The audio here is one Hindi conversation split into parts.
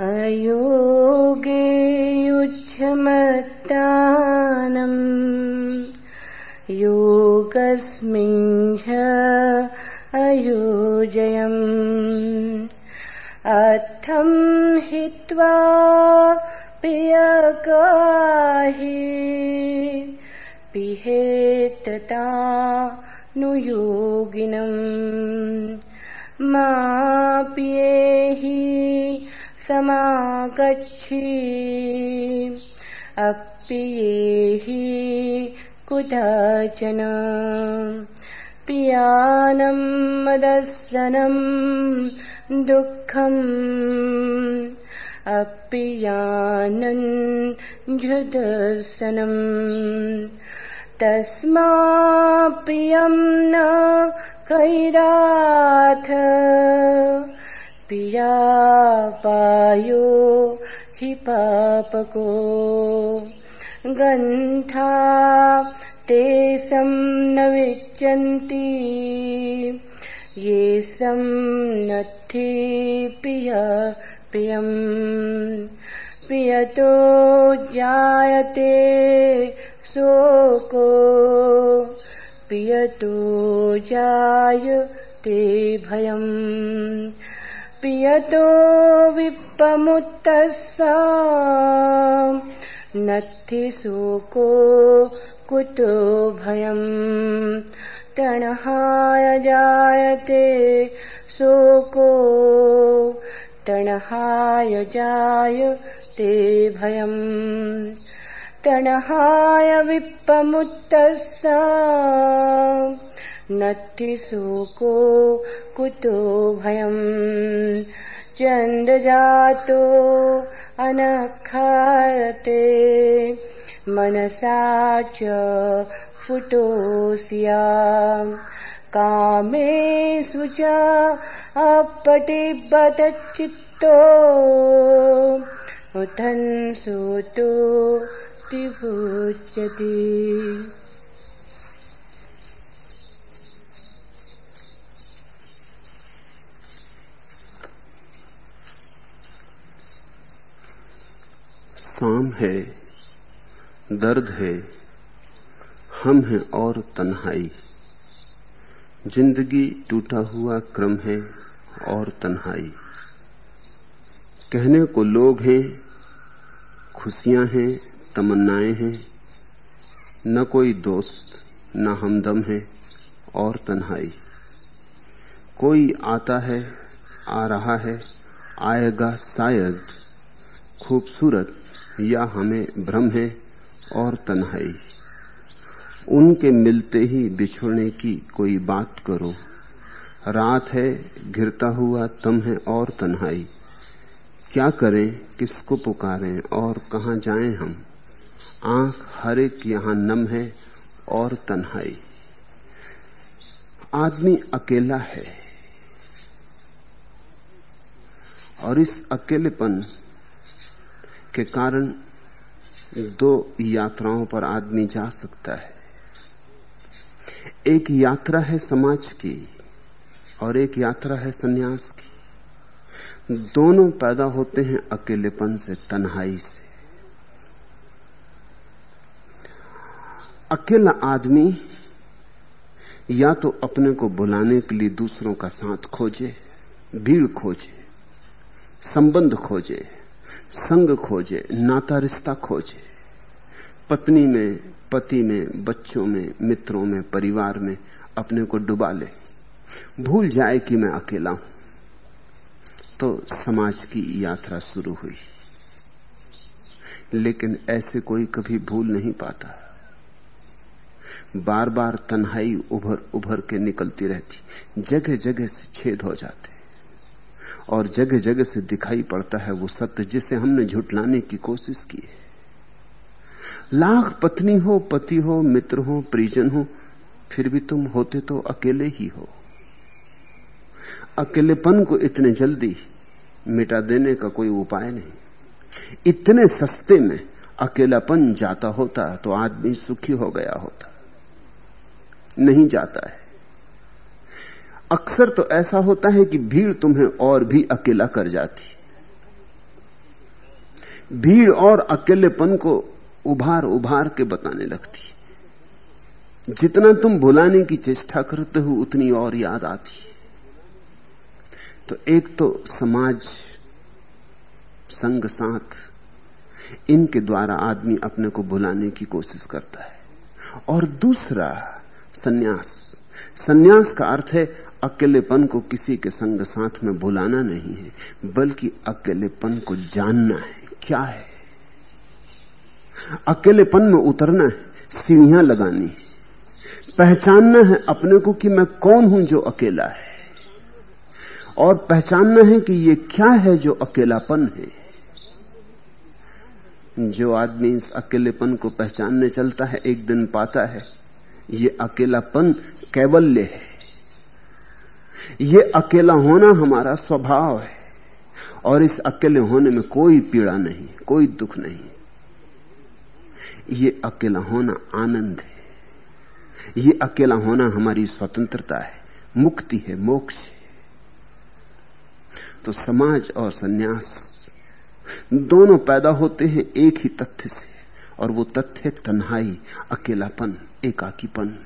अयोगे अयोगेयुज्यमत्तानम् योगस्मिन्ह अयोजयम् अथं हित्वा पियकाहि पिहेतता नुयोगिनम् समागच्छि। अप्येहि कुतचन। पियानम् मदस्सनम् दुःखम् अपियानन् झुदर्शनम् तस्माप्रियम् न कैराथ पिया पायो हि पापको। गन्था ते सम् न विच्यन्ति ये सम् नथि प्रिय प्रियम् जायते शोको प्रियतो जायते भयम् प्रियतो विप्पमुत्तस्सा। नथि शोको कुतो भयम्। तणहाय जायते शोको तणहाय जायते भयम्। तणहाय विप्पमुत्तस्सा। नथि न कुतो भयम्। चन्द्रजातो अनखायते। मनसा च स्फुटोस्यां कामेषु च अपटिबतचित्तो मुथन् सोतो तिभूचति शाम है, दर्द है, हम हैं और तन्हाई। ज़िंदगी टूटा हुआ क्रम है और तन्हाई। कहने को लोग हैं, खुशियाँ हैं, तमन्नाएँ हैं, न कोई दोस्त, न हमदम है और तन्हाई। कोई आता है, आ रहा है, आएगा शायद खूबसूरत या हमें भ्रम है और तन्हाई। उनके मिलते ही बिछुड़ने की कोई बात करो। रात है, घिरता हुआ तम है और तन्हाई। क्या करें, किसको पुकारें और कहा जाएँ हम? आँख हर एक यहाँ नम है और तन्हाई। आदमी अकेला है और इस अकेलेपन के कारण दो यात्राओं पर आदमी जा सकता है। एक यात्रा है समाज की और एक यात्रा है सन्यास की। दोनों पैदा होते हैं अकेलेपन से, तन्हाई से। अकेला आदमी या तो अपने को बुलाने के लिए दूसरों का साथ खोजे, भीड़ खोजे, संबंध खोजे। संग खोजे, नाता रिश्ता खोजे। पत्नी में, पति में, बच्चों में, मित्रों में, परिवार में अपने को डुबा ले। भूल जाए कि मैं अकेला हूँ। तो समाज की यात्रा शुरू हुई। लेकिन ऐसे कोई कभी भूल नहीं पाता। बार बार तन्हाई उभर उभर के निकलती रहती। जगह जगह से छेद हो जाते। और जगह जगह से दिखाई पड़ता है वो सत्य जिसे हमने झुटलाने की कोशिश की है। लाख पत्नी हो, पति हो, मित्र हो, परिजन हो, फिर भी तुम होते तो अकेले ही हो। अकेलेपन को इतने जल्दी मिटा देने का कोई उपाय नहीं। इतने सस्ते में अकेलापन जाता होता तो आदमी सुखी हो गया होता। नहीं जाता है। अक्सर तो ऐसा होता है कि भीड़ तुम्हें और भी अकेला कर जाती। भीड़ और अकेलेपन को उभार उभार के बताने लगती। जितना तुम भुलाने की चेष्टा करते हो, उतनी और याद आती। तो एक तो समाज, संग साथ, इनके द्वारा आदमी अपने को भुलाने की कोशिश करता है। और दूसरा, सन्यास। सन्यास का अर्थ है अकेलेपन को किसी के संग साथ में भुलाना नहीं है, बल्कि अकेलेपन को जानना है। क्या है? अकेलेपन में उतरना है, सीढ़ियाँ लगानी पहचानना है अपने को कि मैं कौन हूँ जो अकेला है। और पहचानना है कि ये क्या है जो अकेलापन है। जो आदमी इस अकेलेपन को पहचानने चलता है, एक दिन पाता है, ये अकेलापन कैवल्य है। ये अकेला होना हमारा स्वभाव है। और इस अकेले होने में कोई पीड़ा नहीं, कोई दुख नहीं। ये अकेला होना आनंद है। ये अकेला होना हमारी स्वतंत्रता है, मुक्ति है, मोक्ष है। तो समाज और सन्यास दोनों पैदा होते हैं एक ही तथ्य से, और वो तथ्य तन्हाई, अकेलापन, एकाकीपन।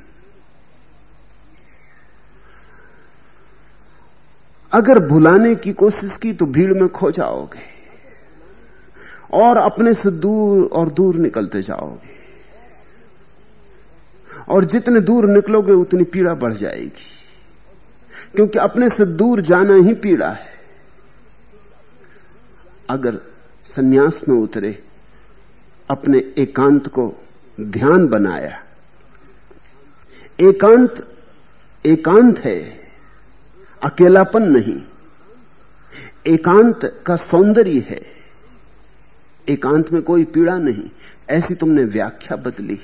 अगर भुलाने की कोशिश की तो भीड़ में खो जाओगे। और अपने से दूर और दूर निकलते जाओगे। और जितने दूर निकलोगे, उतनी पीड़ा बढ़ जाएगी। क्योंकि अपने से दूर जाना ही पीड़ा है। अगर सन्यास में उतरे, अपने एकांत को ध्यान बनाया। एकांत एकांत है। अकेलापन नहीं। एकांत का सौंदर्य है। एकांत में कोई पीड़ा नहीं। ऐसी तुमने व्याख्या बदली।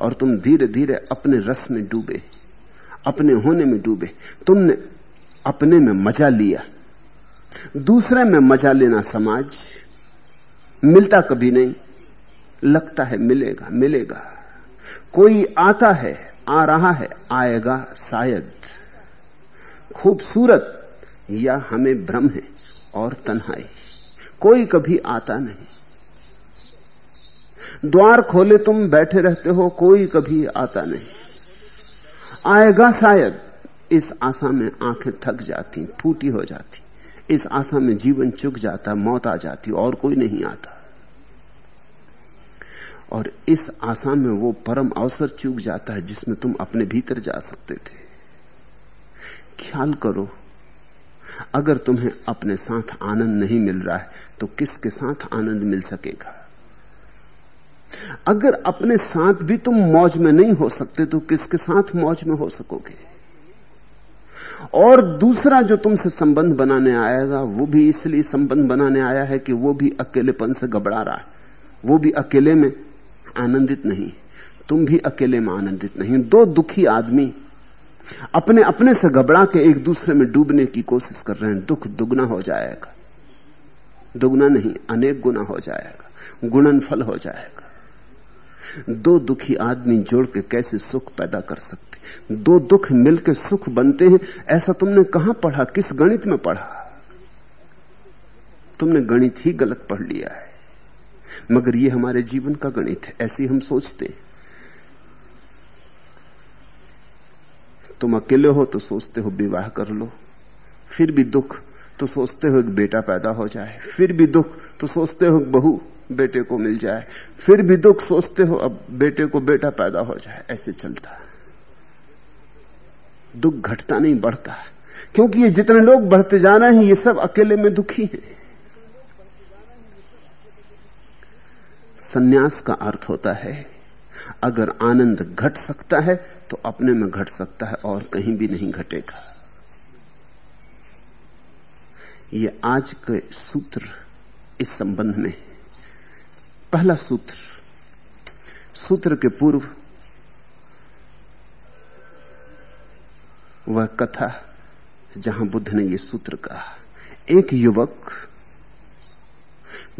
और तुम धीरे धीरे अपने रस में डूबे। अपने होने में डूबे। तुमने अपने में मज़ा लिया। दूसरे में मज़ा लेना समाज। मिलता कभी नहीं। लगता है मिलेगा मिलेगा। कोई आता है, आ रहा है, आएगा शायद। खूबसूरत, या हमें भ्रम है और तन्हाई कोई कभी आता नहीं। द्वार खोले तुम बैठे रहते हो, कोई कभी आता नहीं। आएगा शायद, इस आशा में आँखें थक जाती, फूटी हो जाती। इस आशा में जीवन चुक जाता, मौत आ जाती, और कोई नहीं आता। और इस आशा में वो परम अवसर चूक जाता है, जिसमें तुम अपने भीतर जा सकते थे। ख्याल करो। अगर तुम्हें अपने साथ आनंद नहीं मिल रहा है तो किसके साथ आनंद मिल सकेगा? अगर अपने साथ भी तुम मौज में नहीं हो सकते तो किसके साथ मौज में हो सकोगे? और दूसरा जो तुमसे संबंध बनाने आएगा, वो भी इसलिए संबंध बनाने आया है कि वो भी अकेलेपन से घबरा रहा है। वो भी अकेले में आनंदित नहीं। तुम भी अकेले में आनंदित नहीं। दो दुखी आदमी अपने अपने से घबरा के एक दूसरे में डूबने की कोशिश कर रहे हैं, दुख दुगना हो जाएगा। दुगना नहीं, अनेक गुना हो जाएगा। गुणन फल हो जाएगा। दो दुखी आदमी जोड़ के कैसे सुख पैदा कर सकते दो दुख मिलकर सुख बनते हैं, ऐसा तुमने कहाँ पढ़ा? किस गणित में पढ़ा? तुमने गणित ही गलत पढ़ लिया है। मगर यह हमारे जीवन का गणित है, ऐसे हम सोचते हैं। तुम अकेले हो तो सोचते हो विवाह कर लो। फिर भी दुख तो सोचते हो एक बेटा पैदा हो जाए। फिर भी दुख तो सोचते हो बहू बेटे को मिल जाए। फिर भी दुख सोचते हो अब बेटे को बेटा पैदा हो जाए। ऐसे चलता दुख घटता नहीं, बढ़ता क्योंकि ये जितने लोग बढ़ते जा रहे हैं, ये सब अकेले में दुखी हैं। सन्यास का अर्थ होता है, अगर आनंद घट सकता है तो अपने में घट सकता है और कहीं भी नहीं घटेगा। ये आज के सूत्र इस संबंध में पहला सूत्र सूत्र के पूर्व वह कथा जहाँ बुद्ध ने यह सूत्र कहा, एक युवक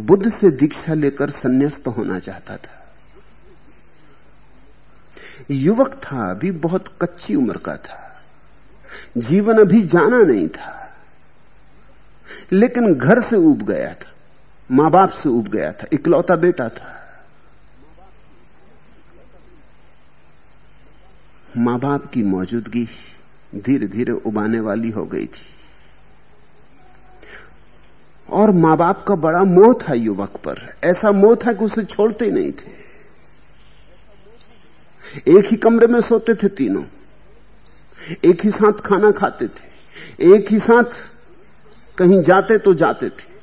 बुद्ध से दीक्षा लेकर संन्यास्त होना चाहता था। युवक था, अभी बहुत कच्ची उम्र का था। जीवन अभी जाना नहीं था। लेकिन घर से उब गया था माँ बाप से उब गया था, इकलौता बेटा था। माँ बाप की मौजूदगी धीरे धीरे उबाने वाली हो गई थी। और माँ बाप का बड़ा मोह था युवक पर। ऐसा मोह था कि उसे छोड़ते ही नहीं थे। एक ही कमरे में सोते थे तीनों। एक ही साथ खाना खाते थे। एक ही साथ कहीं जाते तो जाते थे।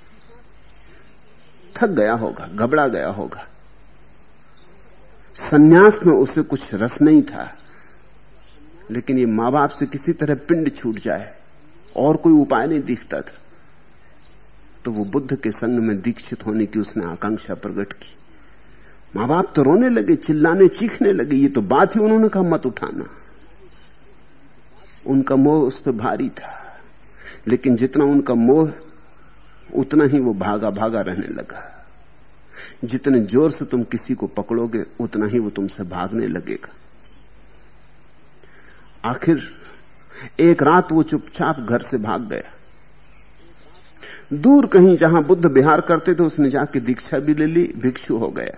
थक गया होगा, घबरा गया होगा। सन्यास में उसे कुछ रस नहीं था। लेकिन ये माँ बाप से किसी तरह पिंड छूट जाए, और कोई उपाय नहीं दिखता था। तो वो बुद्ध के संग में दीक्षित होने की उसने आकांक्षा प्रकट की। माँ बाप तो रोने लगे, चिल्लाने, चीखने लगे, ये तो बात ही उन्होंने कहा, मत उठाना। उनका मोह उस पर भारी था, लेकिन जितना उनका मोह, उतना ही वो भागा भागा रहने लगा। जितने ज़ोर से तुम किसी को पकड़ोगे, उतना ही वो तुमसे भागने लगेगा। आखिर, एक रात वो चुपचाप घर से भाग गया। दूर कहीं जहाँ बुद्ध बिहार करते थे, उसने जाके दीक्षा भी ले ली, भिक्षु हो गया।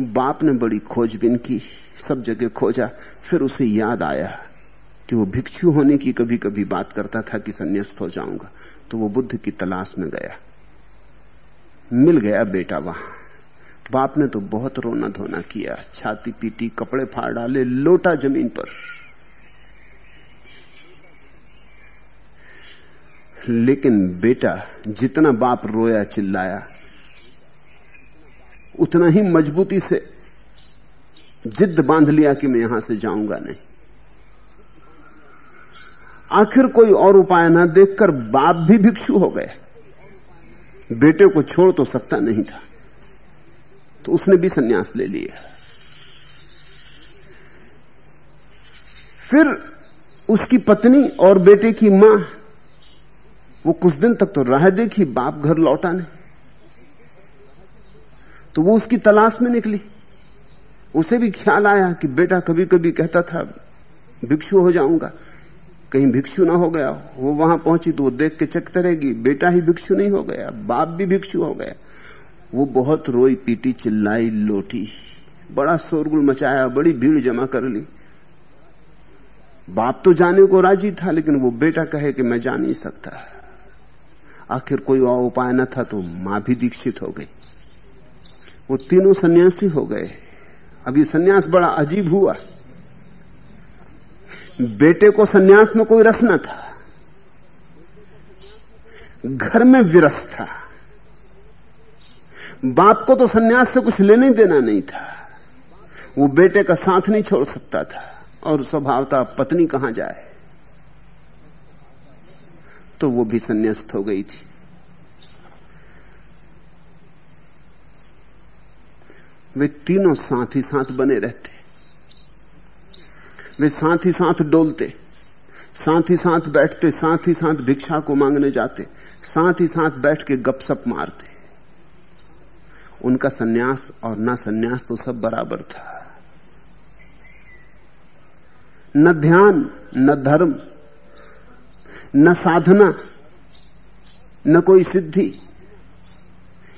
बाप ने बड़ी खोजबीन की, सब जगह खोजा, फिर उसे याद आया कि वो भिक्षु होने की कभी कभी बात करता था कि संन्यास्त हो जाऊँगा तो वो बुद्ध की तलाश में गया। मिल गया बेटा वहाँ। बाप ने तो बहुत रोना धोना किया छाती पीटी कपड़े फाड़ डाले, लोटा ज़मीन पर। लेकिन बेटा, जितना बाप रोया, चिल्लाया उतना ही मजबूती से जिद बाँध लिया कि मैं यहाँ से जाऊँगा नहीं। आखिर कोई और उपाय ना देखकर बाप भी भिक्षु हो गए। बेटे को छोड़ तो सकता नहीं था। तो उसने भी सन्यास ले लिया। फिर उसकी पत्नी और बेटे की माँ, वो कुछ दिन तक तो राह देखी, बाप घर लौटा नहीं। तो वो उसकी तलाश में निकली। उसे भी ख्याल आया कि बेटा कभी कभी कहता था, भिक्षु हो जाऊँगा। कहीं भिक्षु ना हो गया, वो वहाँ पहुँची तो वो देख के चकते रहेगी, बेटा ही भिक्षु नहीं हो गया, बाप भी भिक्षु हो गया। वो बहुत रोई, पीटी, चिल्लाई, लोटी, बड़ा शोरगुल मचाया, बड़ी भीड़ जमा कर ली। बाप तो जाने को राज़ी था, लेकिन वो बेटा कहे कि मैं जा नहीं सकता। आखिर कोई और उपाय न था तो माँ भी दीक्षित हो गई। वो तीनों सन्यासी हो गए। अब ये सन्यास बड़ा अजीब हुआ। बेटे को सन्यास में कोई रस न था। घर में विरस था। बाप को तो सन्यास से कुछ लेने देना नहीं था। वो बेटे का साथ नहीं छोड़ सकता था और स्वभावता पत्नी कहाँ जाए? तो वो भी संन्यास्त हो गई थी। वे तीनों साथ ही साथ बने रहते। वे साथ ही साथ डोलते, साथ ही साथ बैठते, साथ ही साथ भिक्षा को मांगने जाते, साथ ही साथ बैठ के गपसप मारते। उनका सन्यास और ना सन्यास तो सब बराबर था। न ध्यान, न धर्म, न साधना, न कोई सिद्धि,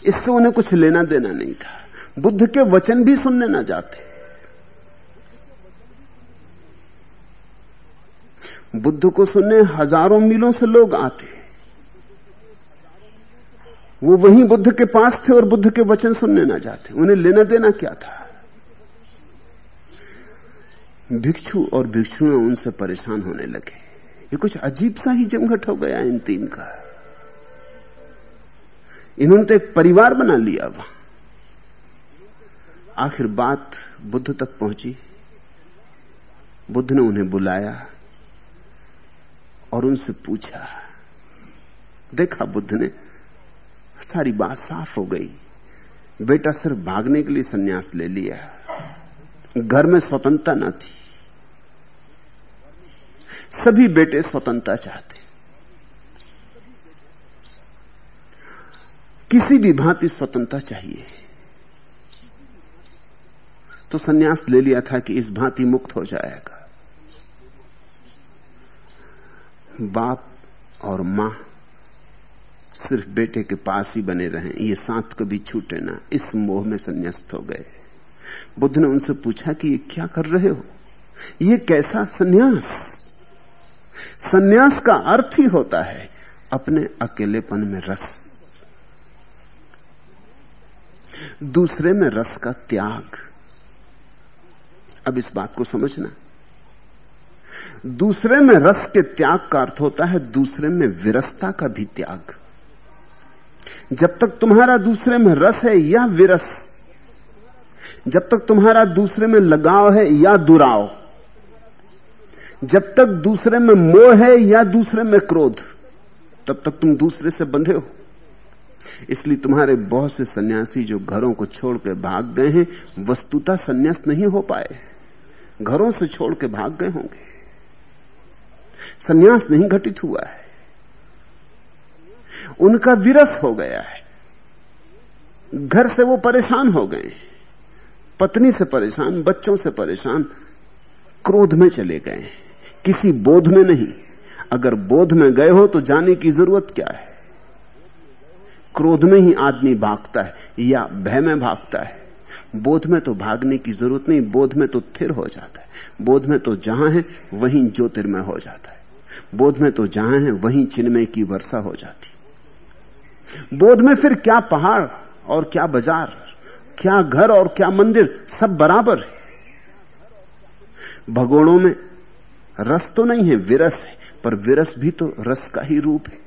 इससे उन्हें कुछ लेना देना नहीं था। बुद्ध के वचन भी सुनने ना जाते। बुद्ध को सुनने हज़ारों मीलों से लोग आते। वो वहीं बुद्ध के पास थे और बुद्ध के वचन सुनने ना जाते। उन्हें लेना देना क्या था? भिक्षु और भिक्षुएँ उनसे परेशान होने लगे। ये कुछ अजीब सा ही जमघट हो गया इन तीन का। इन्होंने तो एक परिवार बना लिया वहाँ। आखिर बात बुद्ध तक पहुँची। बुद्ध ने उन्हें बुलाया और उनसे पूछा, देखा बुद्ध ने, सारी बात साफ़ हो गई। बेटा सिर्फ़ भागने के लिए सन्यास ले लिया। घर में स्वतंत्रता न थी। सभी बेटे स्वतंत्रता चाहते। किसी भी भांति स्वतंत्रता चाहिए। तो सन्यास ले लिया था कि इस भांति मुक्त हो जाएगा। बाप और माँ सिर्फ़ बेटे के पास ही बने रहें, ये साथ कभी छूटे ना। इस मोह में संन्यास्त हो गए। बुद्ध ने उनसे पूछा कि ये क्या कर रहे हो? ये कैसा सन्यास? सन्यास का अर्थ ही होता है अपने अकेलेपन में रस। दूसरे में रस का त्याग। अब इस बात को समझना। दूसरे में रस के त्याग का अर्थ होता है दूसरे में विरसता का भी त्याग। जब तक तुम्हारा दूसरे में रस है या विरस, जब तक तुम्हारा दूसरे में लगाव है या दुराव, जब तक दूसरे में मोह है या दूसरे में क्रोध, तब तक तुम दूसरे से बंधे हो। इसलिए तुम्हारे बहुत से सन्यासी जो घरों को छोड़कर भाग गए हैं, वस्तुता सन्यास नहीं हो पाए। घरों से छोड़ के भाग गए होंगे। सन्यास नहीं घटित हुआ है। उनका विरस हो गया है। घर से वो परेशान हो गए। पत्नी से परेशान, बच्चों से परेशान, क्रोध में चले गए। किसी बोध में नहीं। अगर बोध में गए हो तो जाने की ज़रूरत क्या है? क्रोध में ही आदमी भागता है या भय में भागता है? बोध में तो भागने की ज़रूरत नहीं, बोध में तो थिर हो जाता है। बोध में तो जहाँ है, वहीं ज्योतिर्मय हो जाता है। बोध में तो जहाँ है, वहीं चिन्मय की वर्षा हो जाती बोध में फिर क्या पहाड़ और क्या बाज़ार, क्या घर और क्या मंदिर, सब बराबर है। भगोड़ों में रस तो नहीं है, विरस है, पर विरस भी तो रस का ही रूप है।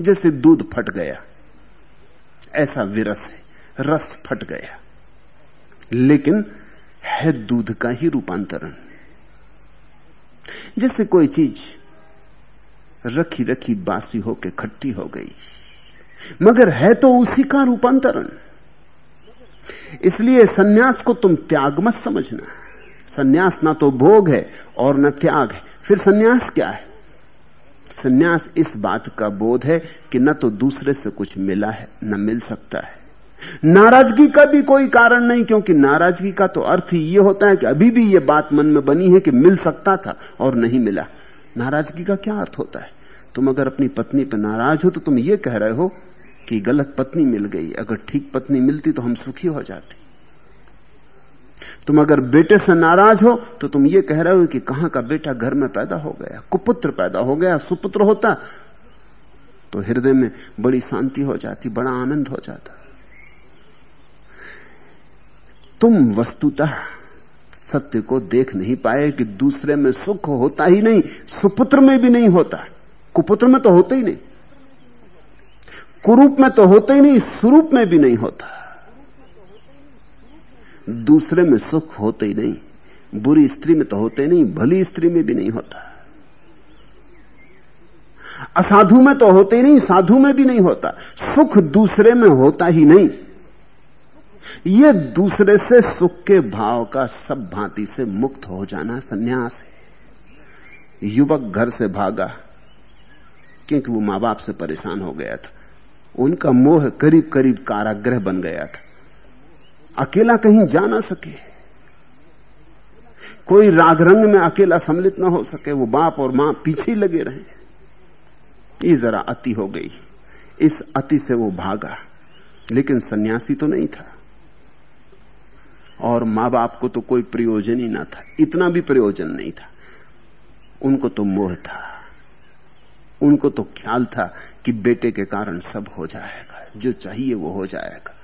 जैसे दूध फट गया, ऐसा विरस है, रस फट गया। लेकिन है दूध का ही रूपांतरण। जैसे कोई चीज़ रखी रखी बासी होके खट्टी हो गई, मगर है तो उसी का रूपांतरण। इसलिए सन्यास को तुम त्याग मत समझना। सन्यास ना तो भोग है और न त्याग है। फिर सन्यास क्या है? सन्यास इस बात का बोध है कि न तो दूसरे से कुछ मिला है, न मिल सकता है। नाराज़गी का भी कोई कारण नहीं, क्योंकि नाराज़गी का तो अर्थ ही ये होता है कि अभी भी ये बात मन में बनी है कि मिल सकता था और नहीं मिला। नाराज़गी का क्या अर्थ होता है? तुम अगर अपनी पत्नी पर नाराज़ हो तो तुम ये कह रहे हो कि गलत पत्नी मिल गई, अगर ठीक पत्नी मिलती तो हम सुखी हो जाते। तुम अगर बेटे से नाराज़ हो तो तुम ये कह रहे हो कि कहाँ का बेटा घर में पैदा हो गया, कुपुत्र पैदा हो गया, सुपुत्र होता तो हृदय में बड़ी शांति हो जाती, बड़ा आनंद हो जाता। तुम वस्तुतः सत्य को देख नहीं पाए कि दूसरे में सुख होता ही नहीं, सुपुत्र में भी नहीं होता। कुपुत्र में तो होता ही नहीं। कुरूप में तो होता ही नहीं स्वरूप में भी नहीं होता। दूसरे में सुख होते ही नहीं, बुरी स्त्री में तो होते नहीं, भली स्त्री में भी नहीं होता। असाधु में तो होते ही नहीं, साधु में भी नहीं होता। सुख दूसरे में होता ही नहीं। यह दूसरे से सुख के भाव का सब भांति से मुक्त हो जाना सन्यास है। युवक घर से भागा, क्योंकि वो माँ बाप से परेशान हो गया था। उनका मोह करीब करीब कारागृह बन गया था। अकेला कहीं जा ना सके। कोई राग रंग में अकेला सम्मिलित ना हो सके, वो बाप और माँ पीछे ही लगे रहे। ये जरा अति हो गई। इस अति से वो भागा, लेकिन सन्यासी तो नहीं था। और माँ बाप को तो कोई प्रयोजन ही ना था। इतना भी प्रयोजन नहीं था। उनको तो मोह था। उनको तो ख्याल था कि बेटे के कारण सब हो जाएगा। जो चाहिए वो हो जाएगा।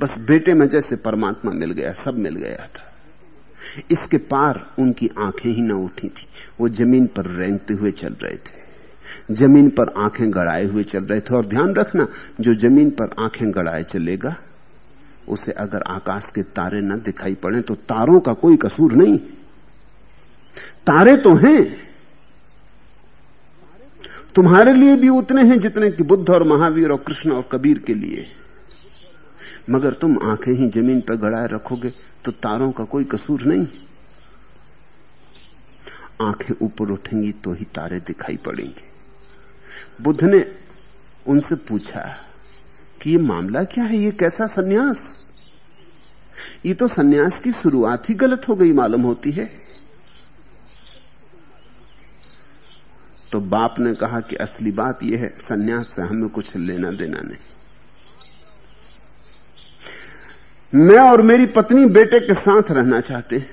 बस बेटे में जैसे परमात्मा मिल गया, सब मिल गया था। इसके पार उनकी आँखें ही ना उठी थी। वो ज़मीन पर रेंगते हुए चल रहे थे। ज़मीन पर आँखें गड़ाए हुए चल रहे थे। और ध्यान रखना, जो ज़मीन पर आँखें गड़ाए चलेगा उसे अगर आकाश के तारे न दिखाई पड़े तो तारों का कोई कसूर नहीं। तारे तो हैं। तुम्हारे लिए भी उतने हैं जितने कि बुद्ध और महावीर और कृष्ण और कबीर के लिए। मगर तुम आँखें ही ज़मीन पर गड़ाए रखोगे तो तारों का कोई कसूर नहीं। आँखें ऊपर उठेंगी तो ही तारे दिखाई पड़ेंगे। बुद्ध ने उनसे पूछा कि ये मामला क्या है? ये कैसा सन्यास? ये तो सन्यास की शुरुआत ही गलत हो गई, मालूम होती है। तो बाप ने कहा कि असली बात यह है, सन्यास से हमें कुछ लेना देना नहीं। मैं और मेरी पत्नी बेटे के साथ रहना चाहते हैं।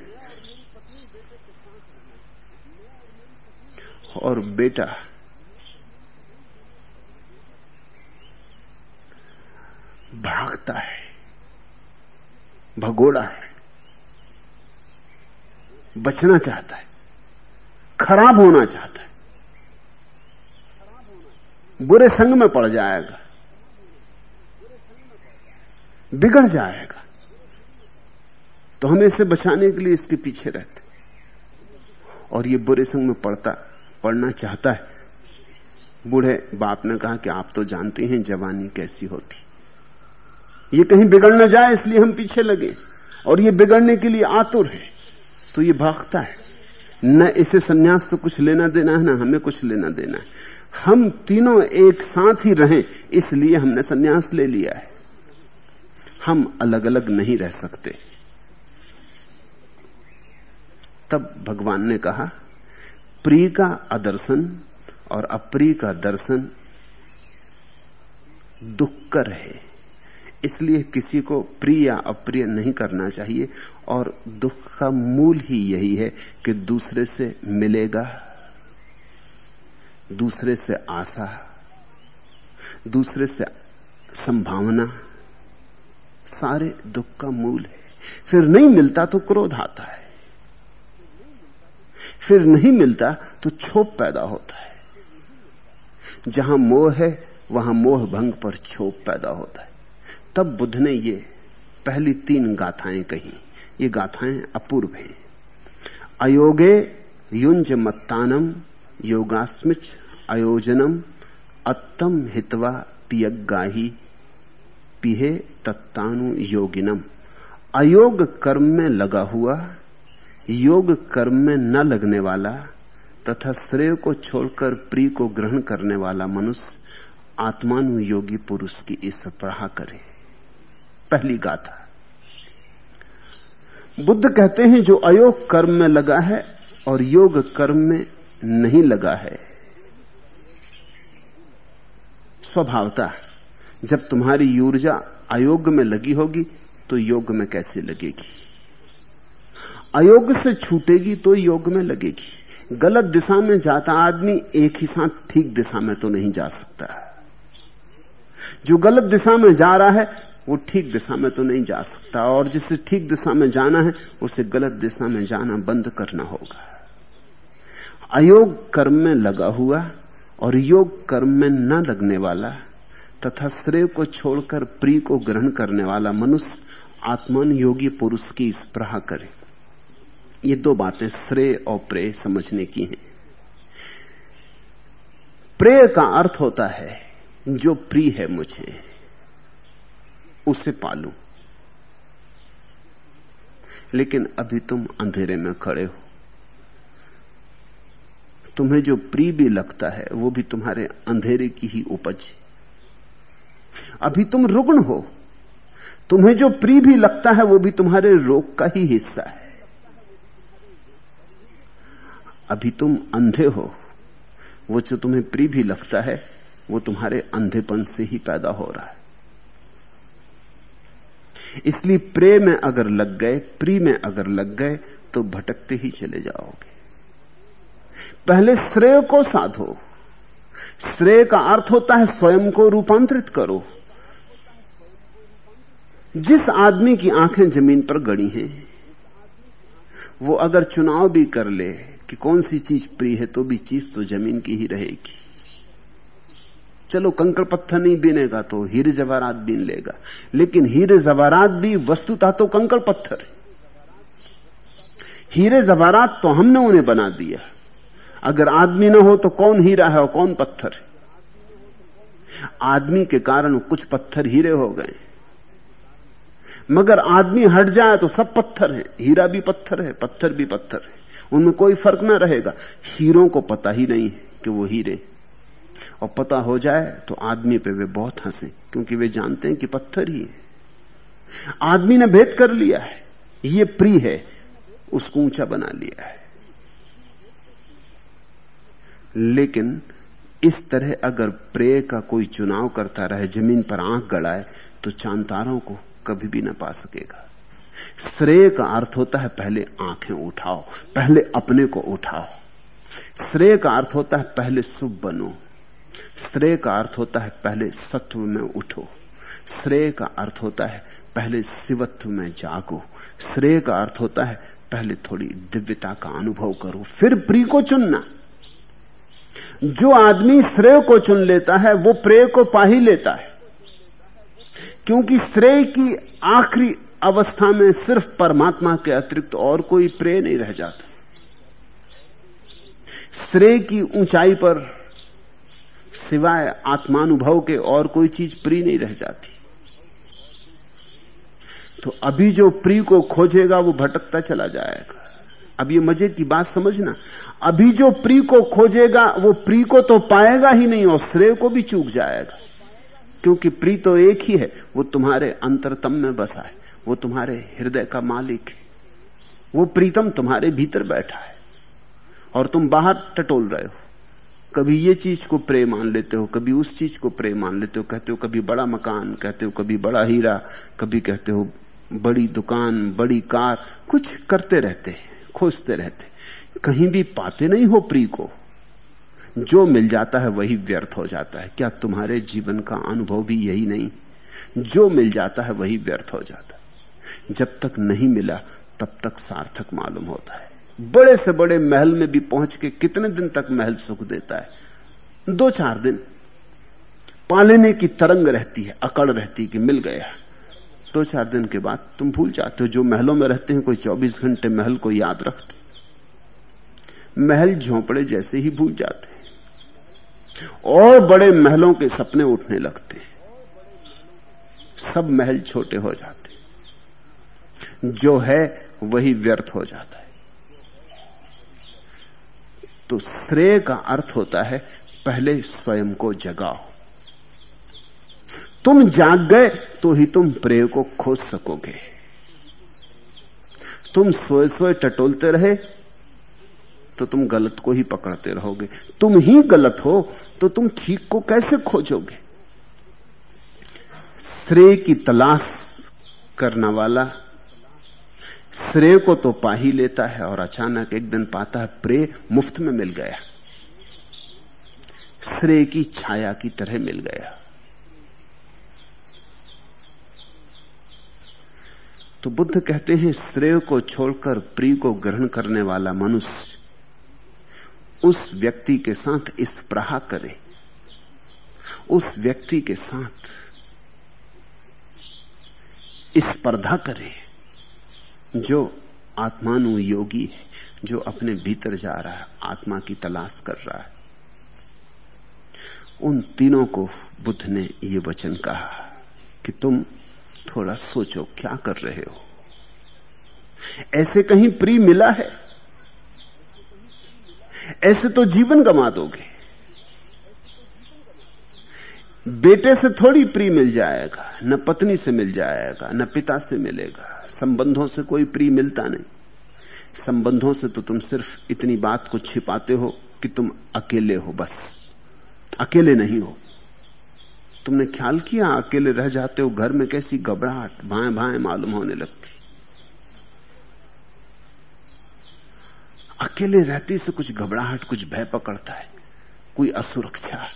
और बेटा भागता है, भगोड़ा है, बचना चाहता है, खराब होना चाहता है। बुरे संग में पड़ जाएगा, बिगड़ जाएगा। तो हमें इसे बचाने के लिए इसके पीछे रहते और ये बुरे संग में पड़ता पढ़ना चाहता है। बूढ़े बाप ने कहा कि आप तो जानते हैं जवानी कैसी होती। ये कहीं बिगड़ न जाए, इसलिए हम पीछे लगे। और ये बिगड़ने के लिए आतुर है। तो ये भागता है। न इसे सन्यास से कुछ लेना देना है, ना हमें कुछ लेना देना है। हम तीनों एक साथ ही रहें, इसलिए हमने सन्यास ले लिया है। हम अलग अलग नहीं रह सकते। तब भगवान ने कहा प्रिय का अदर्शन और अप्रिय का दर्शन दुख कर है। इसलिए किसी को प्रिय या अप्रिय नहीं करना चाहिए। और दुख का मूल ही यही है कि दूसरे से मिलेगा, दूसरे से आशा, दूसरे से संभावना, सारे दुख का मूल है। फिर नहीं मिलता तो क्रोध आता है। फिर नहीं मिलता तो छोप पैदा होता है। जहाँ मोह है, वहाँ मोह भंग पर छोप पैदा होता है। तब बुद्ध ने ये पहली तीन गाथाएँ कही। ये गाथाएँ अपूर्व हैं। अयोगे युंज मत्तानम योगास्मिच अयोजनम अत्तम हितवा पियगाही पिहे तत्तानु योगिनम। अयोग कर्म में लगा हुआ, योग कर्म में न लगने वाला तथा श्रेय को छोड़कर प्रिय को ग्रहण करने वाला मनुष्य आत्मानुयोगी पुरुष की इस पढ़ा करे। पहली गाथा। बुद्ध कहते हैं, जो अयोग कर्म में लगा है और योग कर्म में नहीं लगा है। स्वभावता, जब तुम्हारी ऊर्जा अयोग में लगी होगी तो योग में कैसे लगेगी? अयोग से छूटेगी तो योग में लगेगी। गलत दिशा में जाता आदमी एक ही साथ ठीक दिशा में तो नहीं जा सकता। जो गलत दिशा में जा रहा है, वो ठीक दिशा में तो नहीं जा सकता। और जिसे ठीक दिशा में जाना है, उसे गलत दिशा में जाना बंद करना होगा। अयोग कर्म में लगा हुआ और योग कर्म में न लगने वाला तथा श्रेय को छोड़कर प्रिय को ग्रहण करने वाला मनुष्य, आत्मान योगी पुरुष की स्प्रहा करे। ये दो बातें श्रेय और प्रेय समझने की हैं। प्रेय का अर्थ होता है जो प्रिय है मुझे, उसे पालू। लेकिन अभी तुम अंधेरे में खड़े हो। तुम्हें जो प्रिय भी लगता है, वो भी तुम्हारे अंधेरे की ही उपज अभी तुम रुग्ण हो। तुम्हें जो प्रिय भी लगता है, वो भी तुम्हारे रोग का ही हिस्सा है। अभी तुम अंधे हो, वो जो तुम्हें प्रिय भी लगता है वो तुम्हारे अंधेपन से ही पैदा हो रहा है। इसलिए प्रे में अगर लग गए, प्री में अगर लग गए तो भटकते ही चले जाओगे। पहले श्रेय को साधो। श्रेय का अर्थ होता है स्वयं को रूपांतरित करो। जिस आदमी की आँखें ज़मीन पर गड़ी हैं, वो अगर चुनाव भी कर ले कि कौन सी चीज़ प्रिय है तो भी चीज़ तो ज़मीन की ही रहेगी। चलो कंकड़ पत्थर नहीं बीनेगा तो हीरे जवाहरात बीन लेगा। लेकिन हीरे जवाहरात भी वस्तुतः तो कंकड़ पत्थर है। हीरे जवाहरात तो हमने उन्हें बना दिया। अगर आदमी ना हो तो कौन हीरा है और कौन पत्थर है? आदमी के कारण कुछ पत्थर हीरे हो गए। मगर आदमी हट जाए तो सब पत्थर है। हीरा भी पत्थर है, पत्थर भी पत्थर है। उनमें कोई फ़र्क ना रहेगा। हीरों को पता ही नहीं कि वो हीरे और पता हो जाए तो आदमी पे वे बहुत हंसे, क्योंकि वे जानते हैं कि पत्थर ही है। आदमी ने भेद कर लिया है, ये प्रिय है, उसको ऊँचा बना लिया है। लेकिन इस तरह अगर प्रेय का कोई चुनाव करता रहे, ज़मीन पर आँख गड़ाए तो चांतारों को कभी भी न पा सकेगा। श्रेय का अर्थ होता है पहले आँखें उठाओ, पहले अपने को उठाओ। श्रेय का अर्थ होता है पहले शुभ बनो। श्रेय का अर्थ होता है पहले सत्व में उठो। श्रेय का अर्थ होता है पहले शिवत्व में जागो। श्रेय का अर्थ होता है पहले थोड़ी दिव्यता का अनुभव करो, फिर प्री को चुनना। जो आदमी श्रेय को चुन लेता है, वो प्रेय को पा ही लेता है। क्योंकि श्रेय की आखिरी अवस्था में सिर्फ़ परमात्मा के अतिरिक्त और कोई प्रेय नहीं रह जाता। श्रेय की ऊंचाई पर सिवाय आत्मानुभव के और कोई चीज़ प्रिय नहीं रह जाती। तो अभी जो प्रिय को खोजेगा, वो भटकता चला जाएगा। अब ये मज़े की बात समझना। अभी जो प्रिय को खोजेगा, वो प्री को तो पाएगा ही नहीं और श्रेय को भी चूक जाएगा। क्योंकि प्री तो एक ही है, वो तुम्हारे अंतरतम में बसा है। वो तुम्हारे हृदय का मालिक है। वो प्रीतम तुम्हारे भीतर बैठा है। और तुम बाहर टटोल रहे हो। कभी ये चीज़ को प्रेम मान लेते हो, कभी उस चीज़ को प्रेम मान लेते हो, कहते हो कभी बड़ा मकान, कहते हो कभी बड़ा हीरा, कभी कहते हो बड़ी दुकान, बड़ी कार, कुछ करते रहते खोजते रहते कहीं भी पाते नहीं हो प्री को। जो मिल जाता है वही व्यर्थ हो जाता है। क्या तुम्हारे जीवन का अनुभव भी यही नहीं? जो मिल जाता है वही व्यर्थ हो जाता है। जब तक नहीं मिला, तब तक सार्थक मालूम होता है। बड़े से बड़े महल में भी पहुँच के कितने दिन तक महल सुख देता है? दो चार दिन। पालने की तरंग रहती है, अकड़ रहती कि मिल गया। दो चार दिन के बाद तुम भूल जाते हो, जो महलों में रहते हैं, कोई चौबीस घंटे महल को याद रखते महल झोंपड़े जैसे ही भूल जाते हैं। और बड़े महलों के सपने उठने लगते हैं। सब महल छोटे हो जाते जो है, वही व्यर्थ हो जाता है। तो श्रेय का अर्थ होता है, पहले स्वयं को जगाओ। तुम जाग गए तो ही तुम प्रेय को खोज सकोगे। तुम सोए सोए टटोलते रहे तो तुम गलत को ही पकड़ते रहोगे। तुम ही गलत हो तो तुम ठीक को कैसे खोजोगे? श्रेय की तलाश करना वाला श्रेय को तो पा ही लेता है और अचानक एक दिन पाता है प्रे मुफ़्त में मिल गया। श्रेय की छाया की तरह मिल गया। तो बुद्ध कहते हैं, श्रेय को छोड़कर प्रिय को ग्रहण करने वाला मनुष्य उस व्यक्ति के साथ इस प्रहा करे। उस व्यक्ति के साथ स्पर्धा करे। जो आत्मानुयोगी है जो अपने भीतर जा रहा है, आत्मा की तलाश कर रहा है, उन तीनों को बुद्ध ने ये वचन कहा कि तुम थोड़ा सोचो, क्या कर रहे हो? ऐसे कहीं प्री मिला है? ऐसे तो जीवन गमा दोगे। बेटे से थोड़ी प्री मिल जाएगा, न पत्नी से मिल जाएगा, न पिता से मिलेगा। संबंधों से कोई प्री मिलता नहीं। संबंधों से तो तुम सिर्फ़ इतनी बात को छिपाते हो कि तुम अकेले हो बस। अकेले नहीं हो। तुमने ख्याल किया, अकेले रह जाते हो, घर में कैसी घबराहट भाए भाए मालूम होने लगती। अकेले रहती से कुछ घबराहट, कुछ भय पकड़ता है, कोई असुरक्षा।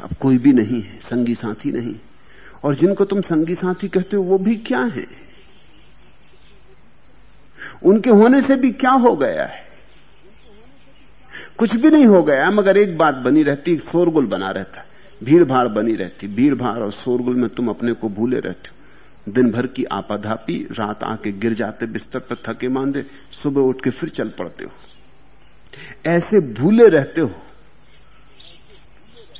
अब कोई भी नहीं है संगी साथी नहीं। और जिनको तुम संगी साथी कहते हो, वो भी क्या है? उनके होने से भी क्या हो गया है? कुछ भी नहीं हो गया, मगर एक बात बनी रहती शोरगुल बना रहता। भीड़ भाड़ बनी रहती। भीड़ भाड़ और शोरगुल में तुम अपने को भूले रहते हो। दिन भर की आपाधापी रात आके गिर जाते, बिस्तर पर थके मांदे, सुबह उठ के फिर चल पड़ते हो। ऐसे भूले रहते हो।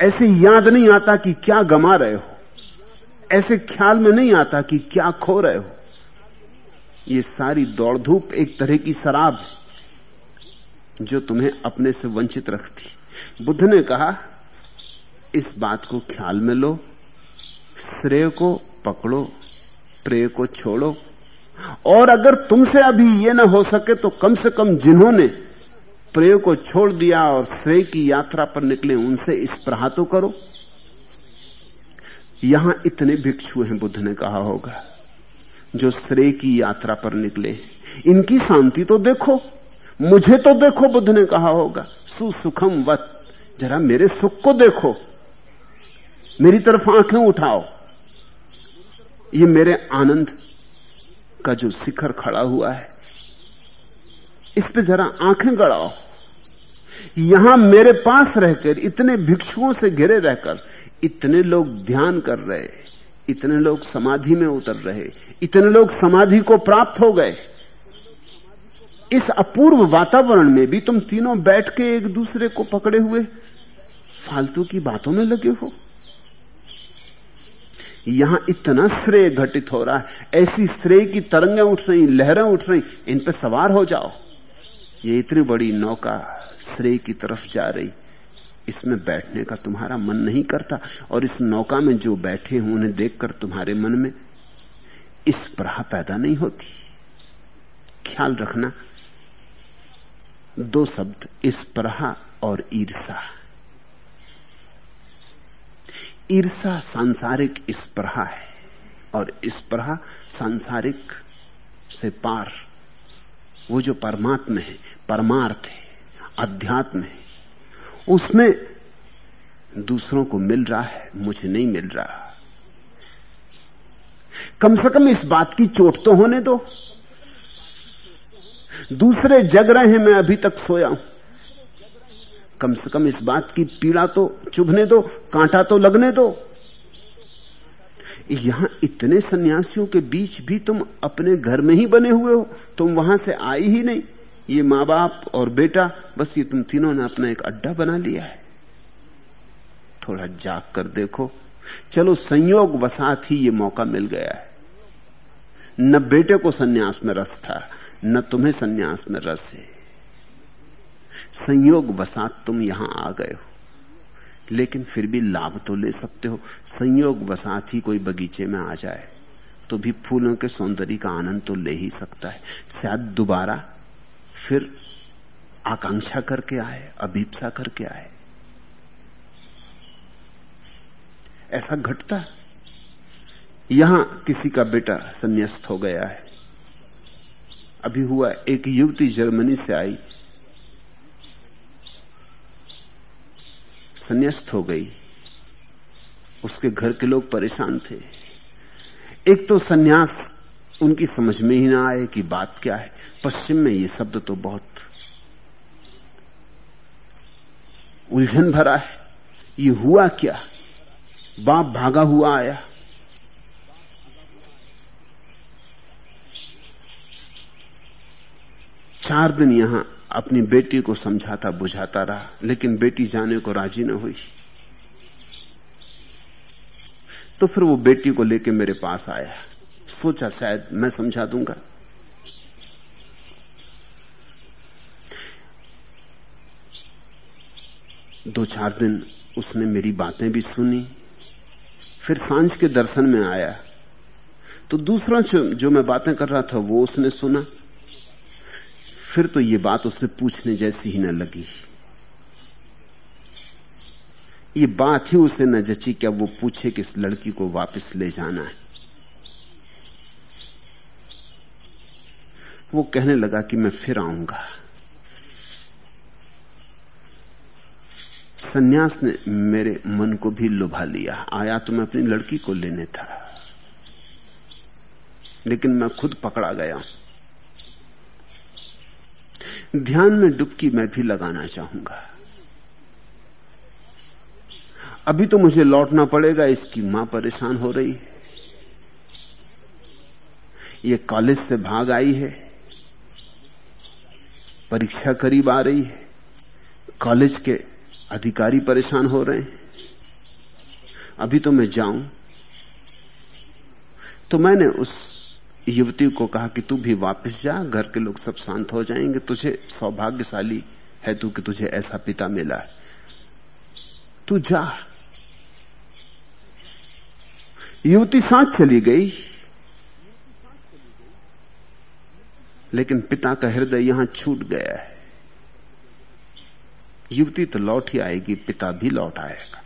ऐसे याद नहीं आता कि क्या गमा रहे हो। ऐसे ख्याल में नहीं आता कि क्या खो रहे हो। ये सारी दौड़ धूप एक तरह की शराब है, जो तुम्हें अपने से वंचित रखती। बुद्ध ने कहा, इस बात को ख्याल में लो, श्रेय को पकड़ो, प्रेय को छोड़ो। और अगर तुमसे अभी ये ना हो सके तो कम से कम जिन्होंने प्रेय को छोड़ दिया और श्रेय की यात्रा पर निकले, उनसे इस प्रहा तो करो। यहाँ इतने भिक्षु हैं, बुद्ध ने कहा होगा, जो श्रेय की यात्रा पर निकले। इनकी शांति तो देखो, मुझे तो देखो, बुद्ध ने कहा होगा। सुसुखम वत, जरा मेरे सुख को देखो। मेरी तरफ़ आँखें उठाओ। ये मेरे आनंद का जो शिखर खड़ा हुआ है, इस पे जरा आँखें गड़ाओ। यहाँ मेरे पास रहकर इतने भिक्षुओं से घिरे रहकर इतने लोग ध्यान कर रहे, इतने लोग समाधि में उतर रहे, इतने लोग समाधि को प्राप्त हो गए। इस अपूर्व वातावरण में भी तुम तीनों बैठ के एक दूसरे को पकड़े हुए फालतू की बातों में लगे हो। यहाँ इतना श्रेय घटित हो रहा है, ऐसी श्रेय की तरंगें उठ रही, लहरें उठ रही, इन पर सवार हो जाओ। ये इतनी बड़ी नौका श्रेय की तरफ़ जा रही। इसमें बैठने का तुम्हारा मन नहीं करता और इस नौका में जो बैठे हैं, उन्हें देखकर तुम्हारे मन में इस प्रहा पैदा नहीं होती। ख्याल रखना, दो शब्द, इस प्रहा और ईर्षा। ईर्षा सांसारिक स्प्रहा है और स्प्रहा सांसारिक से पार। वो जो परमात्मा है, परमार्थ है, अध्यात्म है उसमें दूसरों को मिल रहा है, मुझे नहीं मिल रहा। कम से कम इस बात की चोट तो होने दो। दूसरे जग रहे हैं, मैं अभी तक सोया हूँ। कम से कम इस बात की पीड़ा तो चुभने दो, कांटा तो लगने दो। यहाँ इतने सन्यासियों के बीच भी तुम अपने घर में ही बने हुए हो, तुम वहाँ से आई ही नहीं। ये माँ बाप और बेटा, बस ये तुम तीनों ने अपना एक अड्डा बना लिया है। थोड़ा जाग कर देखो। चलो संयोग वसात ही ये मौका मिल गया है। न बेटे को सन्यास में रस था, न तुम्हें सन्यास में रस है। संयोग वसात तुम यहाँ आ गए हो। लेकिन फिर भी लाभ तो ले सकते हो। संयोग वसात ही कोई बगीचे में आ जाए तो भी फूलों के सौंदर्य का आनंद तो ले ही सकता है। शायद दोबारा फिर आकांक्षा करके आए, अभीपसा करके आए। ऐसा घटता यहाँ किसी का बेटा संन्यास्त हो गया है। अभी हुआ एक युवती जर्मनी से आई। संन्यास्त हो गई। उसके घर के लोग परेशान थे। एक तो सन्यास उनकी समझ में ही ना आए कि बात क्या है। पश्चिम में ये शब्द तो बहुत उलझन भरा है। ये हुआ क्या? बाप भागा हुआ आया। चार दिन यहाँ अपनी बेटी को समझाता, बुझाता रहा, लेकिन बेटी जाने को राज़ी न हुई। तो फिर वो बेटी को लेके मेरे पास आया। सोचा शायद मैं समझा दूँगा। दो चार दिन उसने मेरी बातें भी सुनी, फिर साँझ के दर्शन में आया। तो दूसरा जो जो मैं बातें कर रहा था, वो उसने सुना। फिर तो ये बात उसने पूछने जैसी ही न लगी। ये बात ही उसे न जची क्या वो पूछे कि इस लड़की को वापस ले जाना है। वो कहने लगा कि मैं फिर आऊँगा। सन्यास ने मेरे मन को भी लुभा लिया। आया तो मैं अपनी लड़की को लेने था। लेकिन मैं खुद पकड़ा गया। ध्यान में डुबकी मैं भी लगाना चाहूँगा। अभी तो मुझे लौटना पड़ेगा, इसकी माँ परेशान हो रही है। ये कॉलेज से भाग आई है। परीक्षा करीब आ रही है। कॉलेज के अधिकारी परेशान हो रहे हैं। अभी तो मैं जाऊँ। तो मैंने उस युवती को कहा कि तू भी वापस जा, घर के लोग सब शांत हो जाएँगे। तुझे सौभाग्यशाली है तू कि तुझे ऐसा पिता मिला है। तू जा। युवती साथ चली गई। लेकिन पिता का हृदय यहाँ छूट गया है। युवती तो लौट ही आएगी, पिता भी लौट आएगा।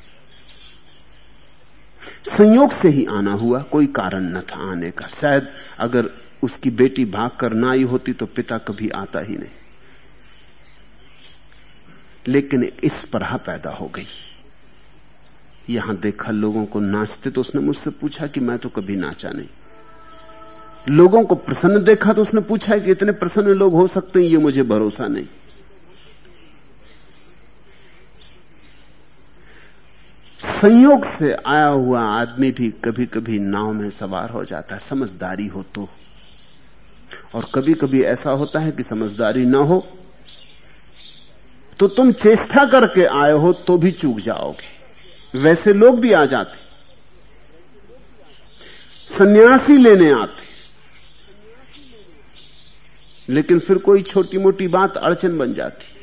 संयोग से ही आना हुआ, कोई कारण न था आने का। शायद अगर उसकी बेटी भाग कर ना आई होती तो पिता कभी आता ही नहीं। लेकिन इस परह पैदा हो गई। यहाँ देखा लोगों को नाचते तो उसने मुझसे पूछा कि मैं तो कभी नाचा नहीं। लोगों को प्रसन्न देखा तो उसने पूछा कि इतने प्रसन्न लोग हो सकते हैं, ये मुझे भरोसा नहीं। संयोग से आया हुआ आदमी भी कभी कभी नाव में सवार हो जाता है। समझदारी हो तो। और कभी कभी ऐसा होता है कि समझदारी ना हो तो तुम चेष्टा करके आए हो तो भी चूक जाओगे। वैसे लोग भी आ जाते, सन्यासी लेने आते। लेकिन फिर कोई छोटी मोटी बात अड़चन बन जाती।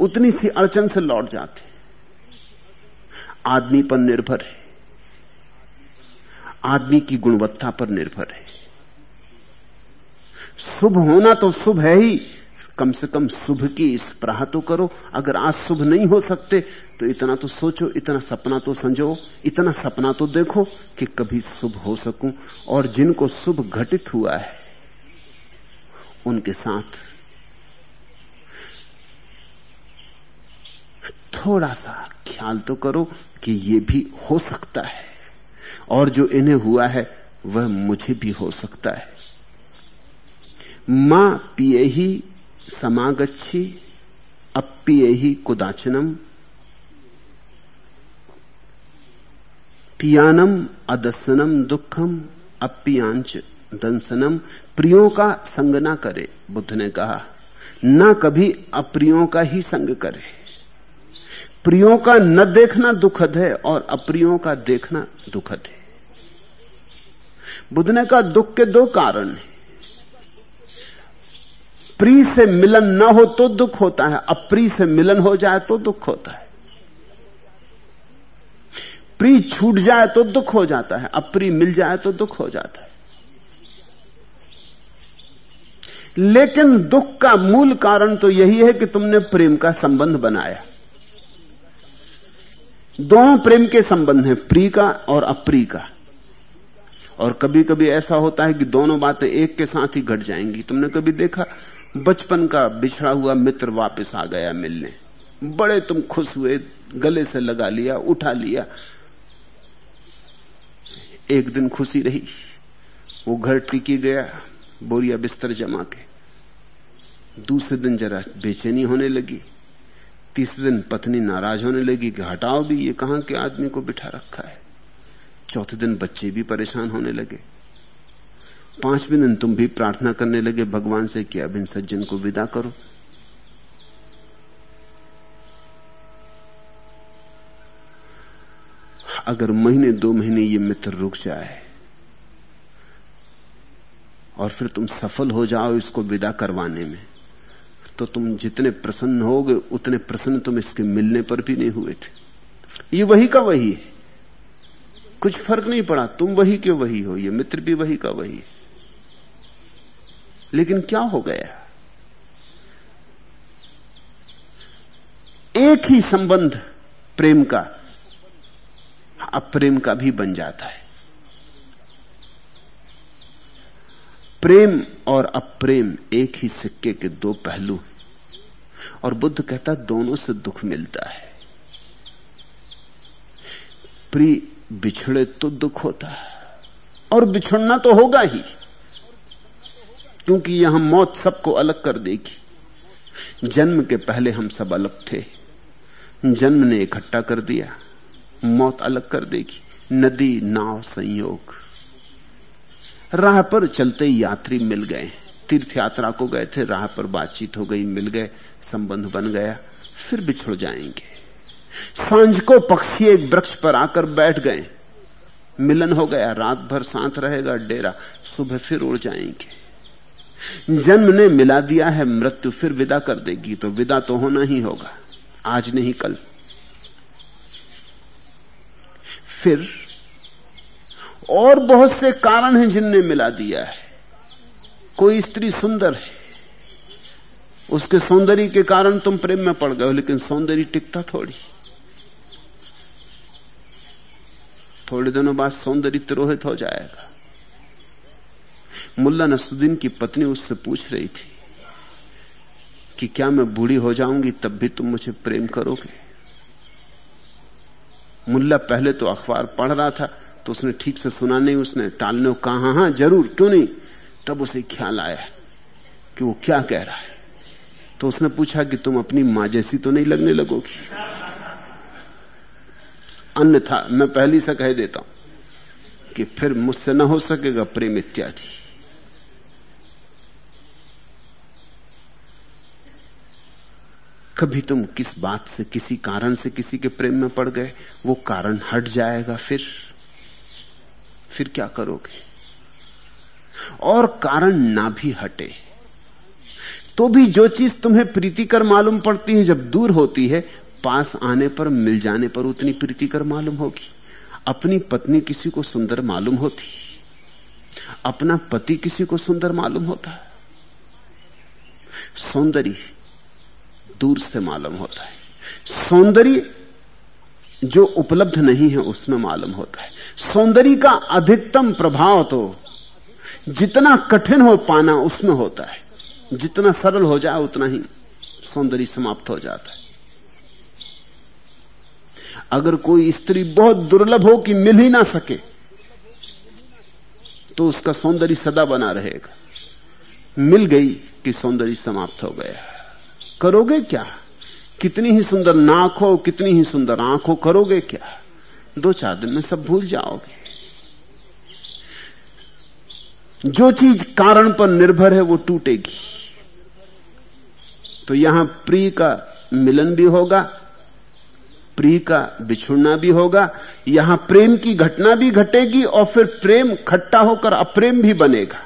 उतनी सी अड़चन से लौट जाते आदमी पर निर्भर है। आदमी की गुणवत्ता पर निर्भर है। शुभ होना तो शुभ है ही। कम से कम शुभ की इस प्राह तो करो। अगर आज शुभ नहीं हो सकते तो इतना तो सोचो, इतना सपना तो संजो। इतना सपना तो देखो कि कभी शुभ हो सकूँ। और जिनको शुभ घटित हुआ है, उनके साथ थोड़ा सा ख्याल तो करो कि ये भी हो सकता है। और जो इन्हें हुआ है, वह मुझे भी हो सकता है। माँ पिए ही समागच्छी अप्पिये ही कुदाचनम। पियानम अदसनम दुखम अपियांच दंसनम। प्रियों का संग ना करे, बुद्ध ने कहा। ना कभी अप्रियों का ही संग करे। प्रियों का न देखना दुखद है और अप्रियों का देखना दुखद है। बुद्ध ने कहा दुख के दो कारण हैं। प्री से मिलन न हो तो दुख होता है, अप्री से मिलन हो जाए तो दुख होता है। प्री छूट जाए तो दुख हो जाता है, अप्री मिल जाए तो दुख हो जाता है। लेकिन दुख का मूल कारण तो यही है कि तुमने प्रेम का संबंध बनाया। दोनों प्रेम के संबंध हैं, प्री का और अप्री का। और कभी कभी ऐसा होता है कि दोनों बातें एक के साथ ही घट जाएँगी। तुमने कभी देखा? बचपन का बिछड़ा हुआ मित्र वापस आ गया मिलने। बड़े तुम खुश हुए, गले से लगा लिया, उठा लिया। एक दिन खुशी रही। वो घर टिकी गया, बोरिया बिस्तर जमा के। दूसरे दिन जरा बेचैनी होने लगी। तीसरे दिन पत्नी नाराज़ होने लगी कि हटाओ भी, ये कहाँ के आदमी को बिठा रखा है? चौथे दिन बच्चे भी परेशान होने लगे। पाँचवें दिन तुम भी प्रार्थना करने लगे, भगवान से कि अब इन सज्जन को विदा करो। अगर महीने, दो महीने ये मित्र रुक जाए और फिर तुम सफल हो जाओ इसको विदा करवाने में तो तुम जितने प्रसन्न होगे, उतने प्रसन्न तुम इसके मिलने पर भी नहीं हुए थे। ये वही का वही है। कुछ फ़र्क नहीं पड़ा, तुम वही के वही हो, ये मित्र भी वही का वही है। लेकिन क्या हो गया? एक ही संबंध प्रेम का अप्रेम का भी बन जाता है। प्रेम और अप्रेम एक ही सिक्के के दो पहलू और बुद्ध कहता, दोनों से दुख मिलता है। प्री बिछड़े तो दुख होता है, और बिछड़ना तो होगा ही, क्योंकि यहाँ मौत सबको अलग कर देगी। जन्म के पहले हम सब अलग थे, जन्म ने इकट्ठा कर दिया, मौत अलग कर देगी। नदी, नाव, संयोग राह पर चलते यात्री मिल गए। तीर्थ यात्रा को गए थे, राह पर बातचीत हो गई, मिल गए, संबंध बन गया, फिर बिछड़ जाएँगे। साँझ को पक्षी एक वृक्ष पर आकर बैठ गए। मिलन हो गया, रात भर शांत रहेगा, डेरा सुबह फिर उड़ जाएँगे। जन्म ने मिला दिया है, मृत्यु फिर विदा कर देगी तो विदा तो होना ही होगा, आज नहीं कल। फिर और बहुत से कारण हैं जिनने मिला दिया है। कोई स्त्री सुंदर है। उसके सौंदर्य के कारण तुम प्रेम में पड़ गए हो, लेकिन सौंदर्य टिकता थोड़ी। थोड़े दिनों बाद सौंदर्य तिरोहित हो जाएगा। मुल्ला नसुद्दीन की पत्नी उससे पूछ रही थी कि क्या मैं बूढ़ी हो जाऊँगी, तब भी तुम मुझे प्रेम करोगे? मुल्ला पहले तो अखबार पढ़ रहा था तो उसने ठीक से सुना नहीं उसने टालने को कहा हाँ, हाँ ज़रूर क्यों नहीं? तब उसे ख्याल आया कि वो क्या कह रहा है। तो उसने पूछा कि तुम अपनी माँ जैसी तो नहीं लगने लगोगी? अन्यथा मैं पहली से कह देता हूँ कि फिर मुझसे न हो सकेगा प्रेम इत्यादि। कभी तुम किस बात से किसी कारण से किसी के प्रेम में पड़ गए वो कारण हट जाएगा फिर। फिर क्या करोगे? और कारण ना भी हटे। तो भी जो चीज़ तुम्हें प्रीतिकर मालूम पड़ती है, जब दूर होती है, पास आने पर, मिल जाने पर उतनी प्रीतिकर मालूम होगी। अपनी पत्नी किसी को सुंदर मालूम होती। अपना पति किसी को सुंदर मालूम होता। है सौंदर्य दूर से मालूम होता है। सौंदर्य जो उपलब्ध नहीं है, उसमें मालूम होता है। सौंदर्य का अधिकतम प्रभाव तो जितना कठिन हो पाना, उसमें होता है। जितना सरल हो जाए, उतना ही सौंदर्य समाप्त हो जाता है। अगर कोई स्त्री बहुत दुर्लभ हो कि मिल ही ना सके तो उसका सौंदर्य सदा बना रहेगा। मिल गई कि सौंदर्य समाप्त हो गया। करोगे क्या? कितनी ही सुंदर नाक हो, कितनी ही सुंदर आँख हो करोगे क्या? दो चार दिन में सब भूल जाओगे। जो चीज़ कारण पर निर्भर है वो टूटेगी। तो यहाँ प्रिय का मिलन भी होगा प्रिय का बिछुड़ना भी होगा, यहाँ प्रेम की घटना भी घटेगी और फिर प्रेम खट्टा होकर अप्रेम भी बनेगा।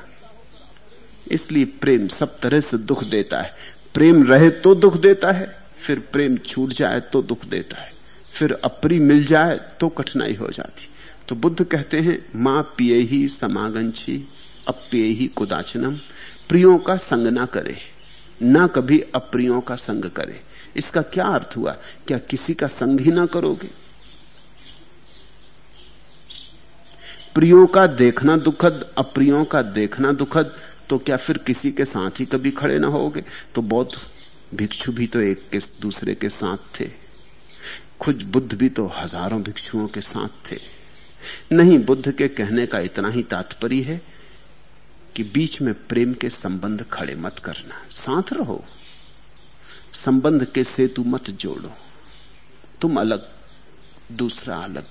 इसलिए प्रेम सब तरह से दुख देता है। प्रेम रहे तो दुख देता है फिर प्रेम छूट जाए तो दुख देता है। फिर अप्री मिल जाए तो कठिनाई हो जाती। तो बुद्ध कहते हैं, माँ पिए ही समागंछी अप्रिय ही कुदाचनम। प्रियों का संग ना करे, ना कभी अप्रियों का संग करे। इसका क्या अर्थ हुआ? क्या किसी का संग ही ना करोगे? प्रियों का देखना दुखद, अप्रियों का देखना दुखद तो क्या फिर किसी के साथ ही कभी खड़े ना होगे? तो बहुत भिक्षु भी तो एक के दूसरे के साथ थे। खुद बुद्ध भी तो हज़ारों भिक्षुओं के साथ थे। नहीं, बुद्ध के कहने का इतना ही तात्पर्य है कि बीच में प्रेम के संबंध खड़े मत करना। साथ रहो। संबंध के सेतु मत जोड़ो। तुम अलग, दूसरा अलग।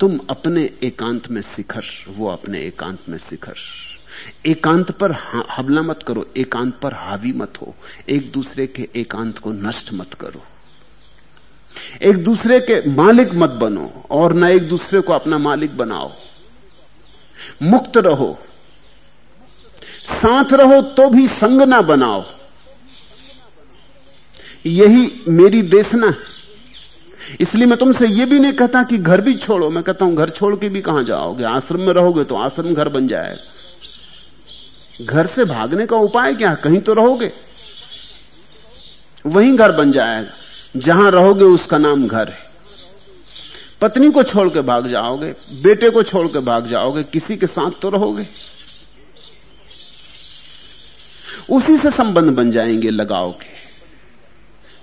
तुम अपने एकांत में शिखर, वो अपने एकांत में शिखर। एकांत पर हमला मत करो, एकांत पर हावी मत हो। एक दूसरे के एकांत को नष्ट मत करो। एक दूसरे के मालिक मत बनो और न एक दूसरे को अपना मालिक बनाओ। मुक्त रहो। साथ रहो तो भी संग ना बनाओ। यही मेरी देशना है। इसलिए मैं तुमसे यह भी नहीं कहता कि घर भी छोड़ो। मैं कहता हूँ, घर छोड़ के भी कहाँ जाओगे? आश्रम में रहोगे तो आश्रम घर बन जाएगा। घर से भागने का उपाय क्या कहीं तो रहोगे। वहीं घर बन जाएगा। जहाँ रहोगे उसका नाम घर है। पत्नी को छोड़ के भाग जाओगे, बेटे को छोड़ के भाग जाओगे, किसी के साथ तो रहोगे। उसी से संबंध बन जाएँगे लगाव के।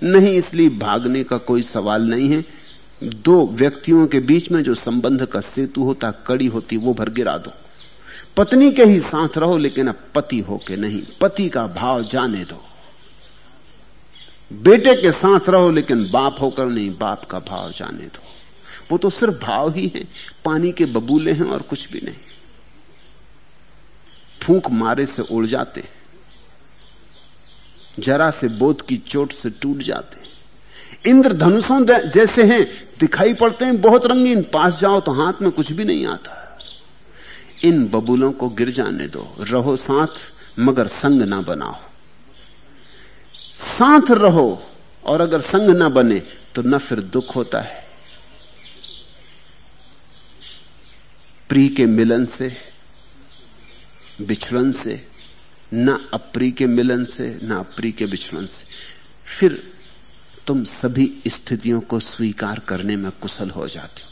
नहीं इसलिए भागने का कोई सवाल नहीं है। दो व्यक्तियों के बीच में जो संबंध का सेतु होता, कड़ी होती, वो भर गिरा दो। पत्नी के ही साथ रहो, लेकिन अब पति होके नहीं। पति का भाव जाने दो। बेटे के साथ रहो, लेकिन बाप होकर नहीं, बाप का भाव जाने दो। वो तो सिर्फ़ भाव ही है। पानी के बबूले हैं और कुछ भी नहीं। फूंक मारे से उड़ जाते। जरा से बोध की चोट से टूट जाते। इंद्र धनुषों जैसे हैं, दिखाई पड़ते हैं, बहुत रंगीन, पास जाओ तो हाथ में कुछ भी नहीं आता। इन बबूलों को गिर जाने दो। रहो साथ, मगर संग ना बनाओ। साथ रहो, और अगर संग ना बने तो न फिर दुख होता है। प्री के मिलन से, बिछड़न से, न अप्री के मिलन से, न अप्री के बिछड़न से। फिर तुम सभी स्थितियों को स्वीकार करने में कुशल हो जाते हो।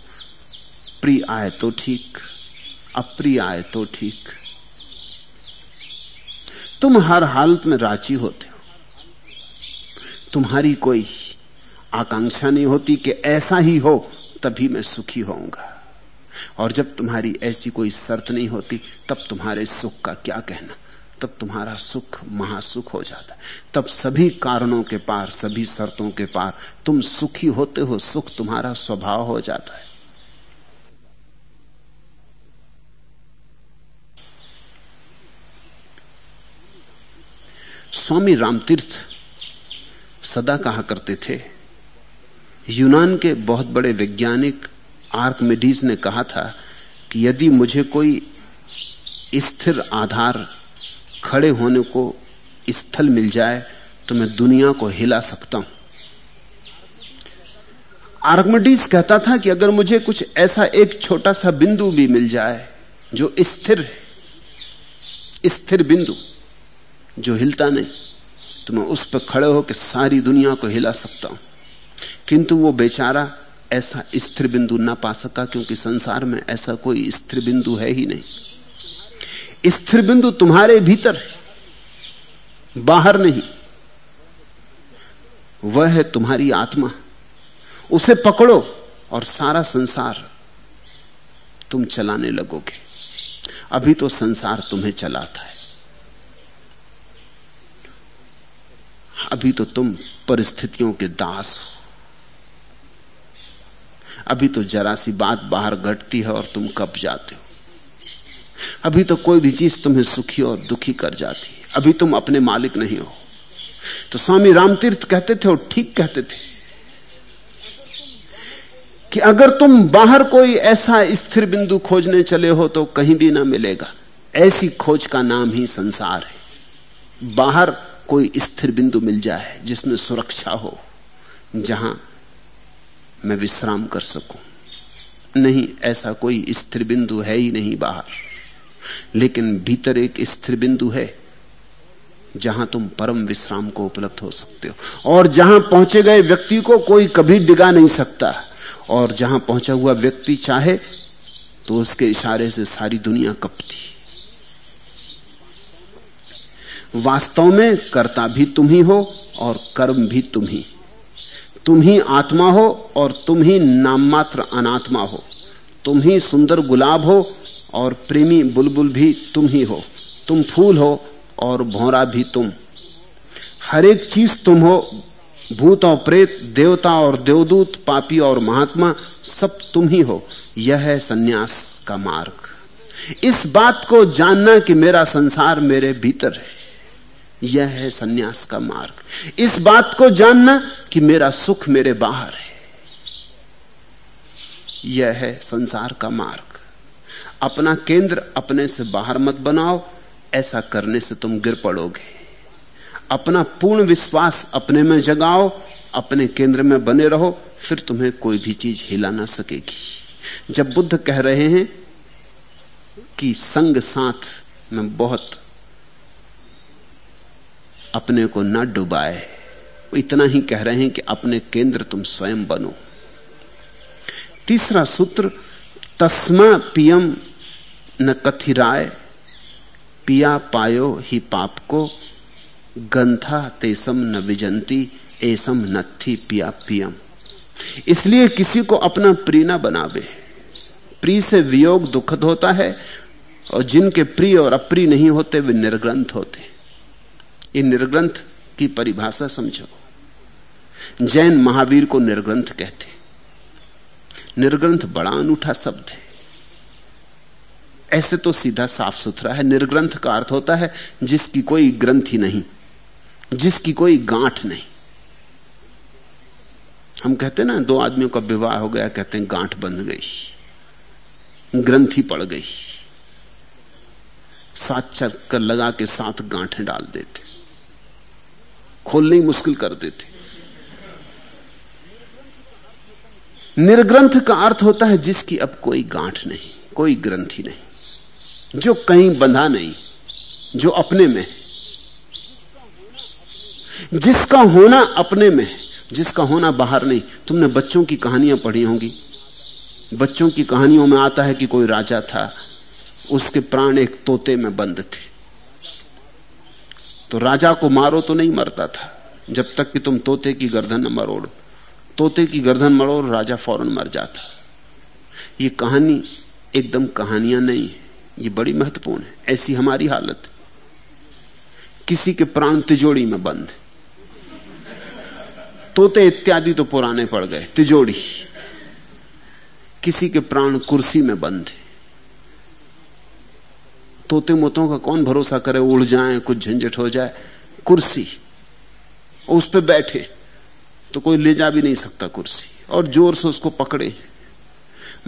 प्री आए तो ठीक। अप्रिय आए तो ठीक। तुम हर हालत में राज़ी होते हो। तुम्हारी कोई आकांक्षा नहीं होती कि ऐसा ही हो, तभी मैं सुखी होऊँगा। और जब तुम्हारी ऐसी कोई शर्त नहीं होती, तब तुम्हारे सुख का क्या कहना? तब तुम्हारा सुख महासुख हो जाता है। तब सभी कारणों के पार, सभी शर्तों के पार तुम सुखी होते हो, सुख तुम्हारा स्वभाव हो जाता है। स्वामी रामतीर्थ सदा कहा करते थे। यूनान के बहुत बड़े वैज्ञानिक आर्कमेडीज ने कहा था कि यदि मुझे कोई स्थिर आधार खड़े होने को स्थल मिल जाए तो मैं दुनिया को हिला सकता हूँ। आर्कमेडीज कहता था कि अगर मुझे कुछ ऐसा एक छोटा सा बिंदु भी मिल जाए, जो स्थिर है, स्थिर बिंदु जो हिलता नहीं तो मैं उस पर खड़े होकर सारी दुनिया को हिला सकता हूँ। किंतु वो बेचारा ऐसा स्थिर बिंदु ना पा सका, क्योंकि संसार में ऐसा कोई स्थिर बिंदु है ही नहीं। स्थिर बिंदु तुम्हारे भीतर है, बाहर नहीं। वह है तुम्हारी आत्मा। उसे पकड़ो और सारा संसार तुम चलाने लगोगे। अभी तो संसार तुम्हें चलाता है। अभी तो तुम परिस्थितियों के दास हो। अभी तो जरा सी बात बाहर घटती है और तुम कब जाते हो। अभी तो कोई भी चीज़ तुम्हें सुखी और दुखी कर जाती है। अभी तुम अपने मालिक नहीं हो। तो स्वामी रामतीर्थ कहते थे और ठीक कहते थे कि अगर तुम बाहर कोई ऐसा स्थिर बिंदु खोजने चले हो तो कहीं भी ना मिलेगा। ऐसी खोज का नाम ही संसार है। बाहर कोई स्थिर बिंदु मिल जाए जिसमें सुरक्षा हो, जहाँ मैं विश्राम कर सकूँ। नहीं, ऐसा कोई स्थिर बिंदु है ही नहीं बाहर। लेकिन भीतर एक स्थिर बिंदु है, जहाँ तुम परम विश्राम को उपलब्ध हो सकते हो। और जहाँ पहुँचे गए व्यक्ति को कोई कभी डिगा नहीं सकता। और जहाँ पहुँचा हुआ व्यक्ति चाहे तो उसके इशारे से सारी दुनिया कपती। वास्तव में कर्ता भी तुम ही हो और कर्म भी तुम ही। तुम ही आत्मा हो और तुम ही नाम मात्र अनात्मा हो। तुम ही सुंदर गुलाब हो और प्रेमी बुलबुल भी तुम ही हो। तुम फूल हो और भौरा भी तुम। हर एक चीज़ तुम हो, भूत और प्रेत, देवता और देवदूत, पापी और महात्मा, सब तुम ही हो। यह है सन्यास का मार्ग। इस बात को जानना कि मेरा संसार मेरे भीतर है। यह है सन्यास का मार्ग। इस बात को जानना कि मेरा सुख मेरे बाहर है। यह है संसार का मार्ग। अपना केंद्र अपने से बाहर मत बनाओ, ऐसा करने से तुम गिर पड़ोगे। अपना पूर्ण विश्वास अपने में जगाओ, अपने केंद्र में बने रहो, फिर तुम्हें कोई भी चीज़ हिला ना सकेगी। जब बुद्ध कह रहे हैं कि संग साथ में बहुत अपने को न डुबाए। इतना ही कह रहे हैं कि अपने केंद्र तुम स्वयं बनो। तीसरा सूत्र, तस्मा पियम न कथिराय, पिया पायो ही पाप को गंथा तेसम न विजंती, एसम नथी पिया पियम। इसलिए किसी को अपना प्रिय न बनावे। प्रिय से वियोग दुखद होता है, और जिनके प्रिय और अप्रिय नहीं होते, वे निर्ग्रंथ होते। हैं ये निर्ग्रंथ की परिभाषा समझो। जैन महावीर को निर्ग्रंथ कहते निर्ग्रंथ बड़ा अनूठा शब्द है। ऐसे तो सीधा साफ़ सुथरा है। निर्ग्रंथ का अर्थ होता है जिसकी कोई ग्रंथि नहीं, जिसकी कोई गांठ नहीं। हम कहते ना, दो आदमियों का विवाह हो गया, कहते हैं गांठ बंध गई, ग्रंथि पड़ गई। सात चक्कर लगा के साथ गांठें डाल देते। खोलने मुश्किल कर देते। निर्ग्रंथ का अर्थ होता है जिसकी अब कोई गांठ नहीं, कोई ग्रंथि नहीं। जो कहीं बंधा नहीं, जो अपने में जिसका होना अपने में जिसका होना बाहर नहीं। तुमने बच्चों की कहानियाँ पढ़ी होंगी। बच्चों की कहानियों में आता है कि कोई राजा था, उसके प्राण एक तोते में बंद थे। तो राजा को मारो तो नहीं मरता था। जब तक कि तुम तोते की गर्दन न मरोड़। तोते की गर्दन मरोड़, राजा फ़ौरन मर जाता। ये कहानी एकदम कहानियाँ नहीं है। ये बड़ी महत्वपूर्ण है। ऐसी हमारी हालत है। किसी के प्राण तिजोड़ी में बंद तोते इत्यादि तो पुराने पड़ गए। तिजोड़ी किसी के प्राण कुर्सी में बंद है। तोते मोतों का कौन भरोसा करे? उड़ जाए, कुछ झंझट हो जाए। कुर्सी। उस पर बैठे। तो कोई ले जा भी नहीं सकता कुर्सी। और ज़ोर से उसको पकड़े।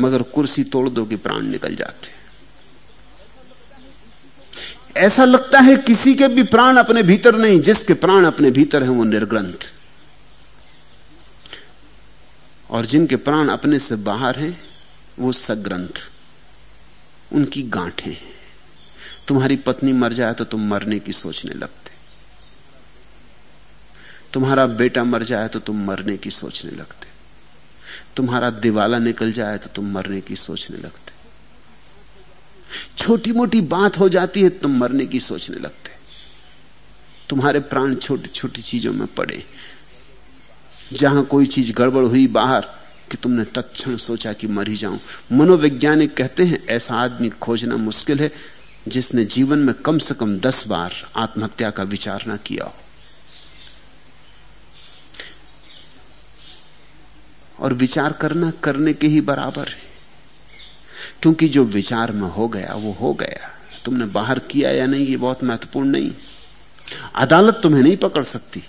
मगर कुर्सी तोड़ दो कि प्राण निकल जाते। ऐसा लगता है किसी के भी प्राण अपने भीतर नहीं। जिसके प्राण अपने भीतर हैं, वो निर्ग्रंथ। और जिनके प्राण अपने से बाहर हैं, वो सग्रंथ। उनकी गांठें तुम्हारी पत्नी मर जाए तो तुम मरने की सोचने लगते। तुम्हारा बेटा मर जाए तो तुम मरने की सोचने लगते। तुम्हारा दिवाला निकल जाए तो तुम मरने की सोचने लगते। छोटी मोटी बात हो जाती है, तुम मरने की सोचने लगते। तुम्हारे प्राण छोटी छोटी चीज़ों में पड़े। जहाँ कोई चीज़ गड़बड़ हुई बाहर, कि तुमने तत्क्षण सोचा कि मर ही जाऊँ। मनोवैज्ञानिक कहते हैं, ऐसा आदमी खोजना मुश्किल है जिसने जीवन में कम से कम दस बार आत्महत्या का विचार ना किया हो। और विचार करना करने के ही बराबर है। क्योंकि जो विचार में हो गया, वो हो गया। तुमने बाहर किया या नहीं, ये बहुत महत्वपूर्ण नहीं। अदालत तुम्हें नहीं पकड़ सकती।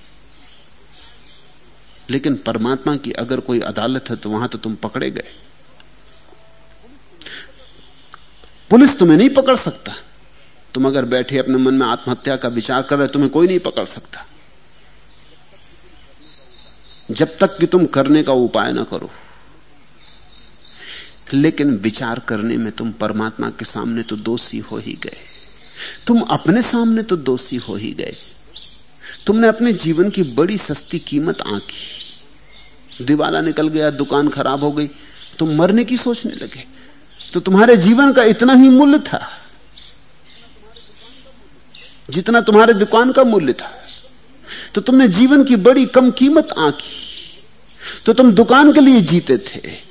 लेकिन परमात्मा की अगर कोई अदालत है तो वहाँ तो तुम पकड़े गए। पुलिस तुम्हें नहीं पकड़ सकता। तुम अगर बैठे अपने मन में आत्महत्या का विचार कर रहे तुम्हें कोई नहीं पकड़ सकता। जब तक कि तुम करने का उपाय ना करो, लेकिन विचार करने में तुम परमात्मा के सामने तो दोषी हो ही गए। तुम अपने सामने तो दोषी हो ही गए। तुमने अपने जीवन की बड़ी सस्ती कीमत आंकी। दिवाला निकल गया, दुकान खराब हो गई, तुम मरने की सोचने लगे। तो तुम्हारे जीवन का इतना ही मूल्य था। जितना तुम्हारे दुकान का मूल्य था। तो तुमने जीवन की बड़ी कम कीमत आंकी। तो तुम दुकान के लिए जीते थे।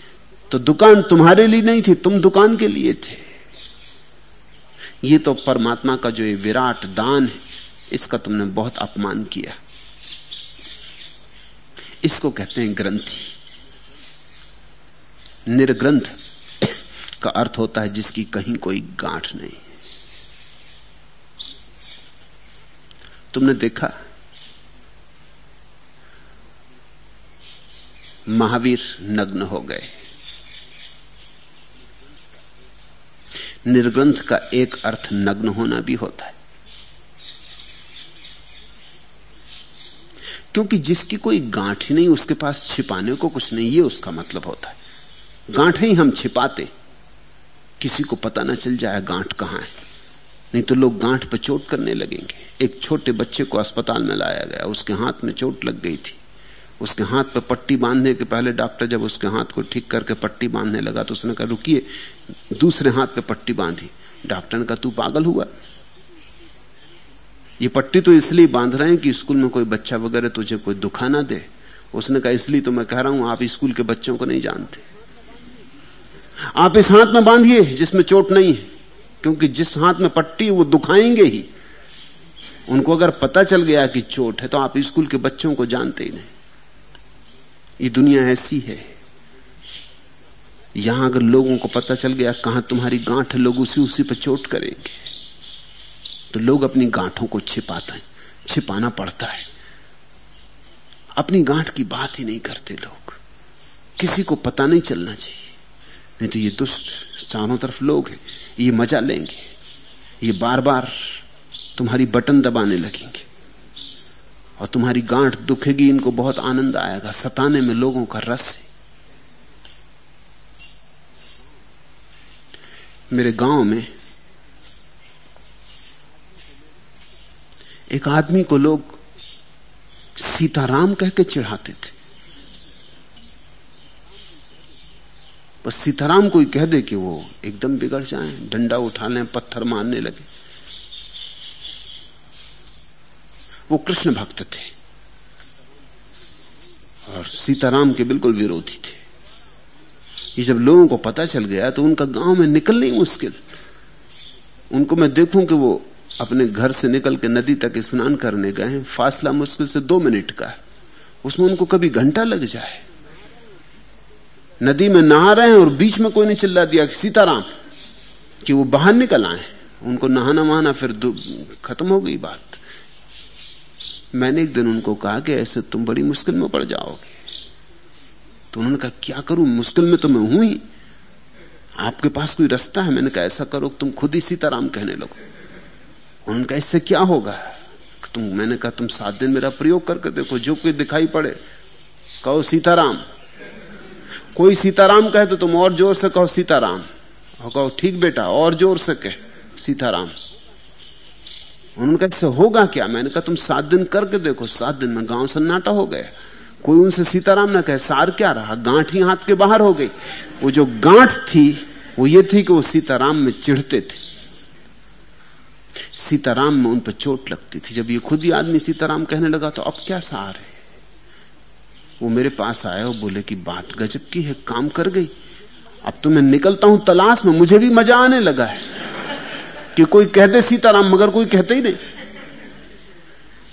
तो दुकान तुम्हारे लिए नहीं थी, तुम दुकान के लिए थे। ये तो परमात्मा का जो ये विराट दान है, इसका तुमने बहुत अपमान किया। इसको कहते हैं ग्रंथि। निर्ग्रंथ का अर्थ होता है जिसकी कहीं कोई गांठ नहीं। तुमने देखा? महावीर नग्न हो गए। निर्ग्रंथ का एक अर्थ नग्न होना भी होता है। क्योंकि जिसकी कोई गांठ ही नहीं, उसके पास छिपाने को कुछ नहीं, ये उसका मतलब होता है। गांठ ही हम छिपाते, किसी को पता ना चल जाए गांठ कहाँ है। नहीं तो लोग गांठ पर चोट करने लगेंगे। एक छोटे बच्चे को अस्पताल में लाया गया, उसके हाथ में चोट लग गई थी। उसके हाथ पर पट्टी बांधने के पहले डॉक्टर जब उसके हाथ को ठीक करके पट्टी बांधने लगा तो उसने कहा, रुकिए, दूसरे हाथ पे पट्टी बांधी। डॉक्टर ने कहा, तू पागल हुआ? ये पट्टी तो इसलिए बाँध रहे हैं कि स्कूल में कोई बच्चा वगैरह तुझे कोई दुखा ना दे। उसने कहा, इसलिए तो मैं कह रहा हूँ, आप स्कूल के बच्चों को नहीं जानते। आप इस हाथ में बांधिए जिसमें चोट नहीं है। क्योंकि जिस हाथ में पट्टी वो दुखाएँगे ही। उनको अगर पता चल गया कि चोट है तो आप स्कूल के बच्चों को जानते ही नहीं। ये दुनिया ऐसी है। यहाँ अगर लोगों को पता चल गया कहाँ तुम्हारी गांठ है, लोग उसी उसी पर चोट करेंगे। तो लोग अपनी गांठों को छिपाते हैं। छिपाना पड़ता है। अपनी गांठ की बात ही नहीं करते लोग। किसी को पता नहीं चलना चाहिए। नहीं तो ये दुष्ट चारों तरफ़ लोग हैं। ये मज़ा लेंगे। ये बार बार तुम्हारी बटन दबाने लगेंगे। और तुम्हारी गांठ दुखेगी, इनको बहुत आनंद आएगा। सताने में लोगों का रस है। मेरे गाँव में एक आदमी को लोग सीताराम कह के चिढ़ाते थे। बस सीताराम कोई कह दे कि वो एकदम बिगड़ जाए, डंडा उठा लें पत्थर मारने लगे। वो कृष्ण भक्त थे और सीताराम के बिल्कुल विरोधी थे। ये जब लोगों को पता चल गया तो उनका गाँव में निकलना ही मुश्किल। उनको मैं देखूँ कि वो अपने घर से निकल के नदी तक स्नान करने गए फासला मुश्किल से दो मिनट का है। उसमें उनको कभी घंटा लग जाए। नदी में नहा रहे हैं और बीच में कोई ने चिल्ला दिया कि सीताराम, कि वो बाहर निकल आए। उनको नहाना वहाना फिर खत्म हो गई बात। मैंने एक दिन उनको कहा कि ऐसे तुम बड़ी मुश्किल में पड़ जाओगे। तो उन्होंने कहा, क्या करूँ? मुश्किल में तो मैं हूँ ही। आपके पास कोई रास्ता है? मैंने कहा, ऐसा करो तुम खुद ही सीताराम कहने लगो। उन्होंने कहा, इससे क्या होगा? तुम मैंने कहा, तुम सात दिन मेरा प्रयोग करके देखो, जो कोई दिखाई पड़े, कहो, सीताराम कोई सीताराम कहे तो तुम और ज़ोर से कहो सीताराम। और कहो, ठीक बेटा, और ज़ोर से कह, सीताराम। उन्होंने कहा होगा क्या? मैंने कहा, तुम सात दिन करके देखो, सात दिन में गाँव सन्नाटा हो गया। कोई उनसे सीताराम ना कहे, सार क्या रहा? गांठ ही हाथ के बाहर हो गई। वो जो गांठ थी, वो ये थी कि वो सीताराम में चिढ़ते थे। सीताराम में उन पर चोट लगती थी। जब ये खुद ही आदमी सीताराम कहने लगा तो अब क्या सार है? वो मेरे पास आए और बोले कि बात गजब की है, काम कर गई। अब तो मैं निकलता हूँ तलाश में, मुझे भी मज़ा आने लगा है कि कोई कहते सीताराम, मगर कोई कहते ही नहीं।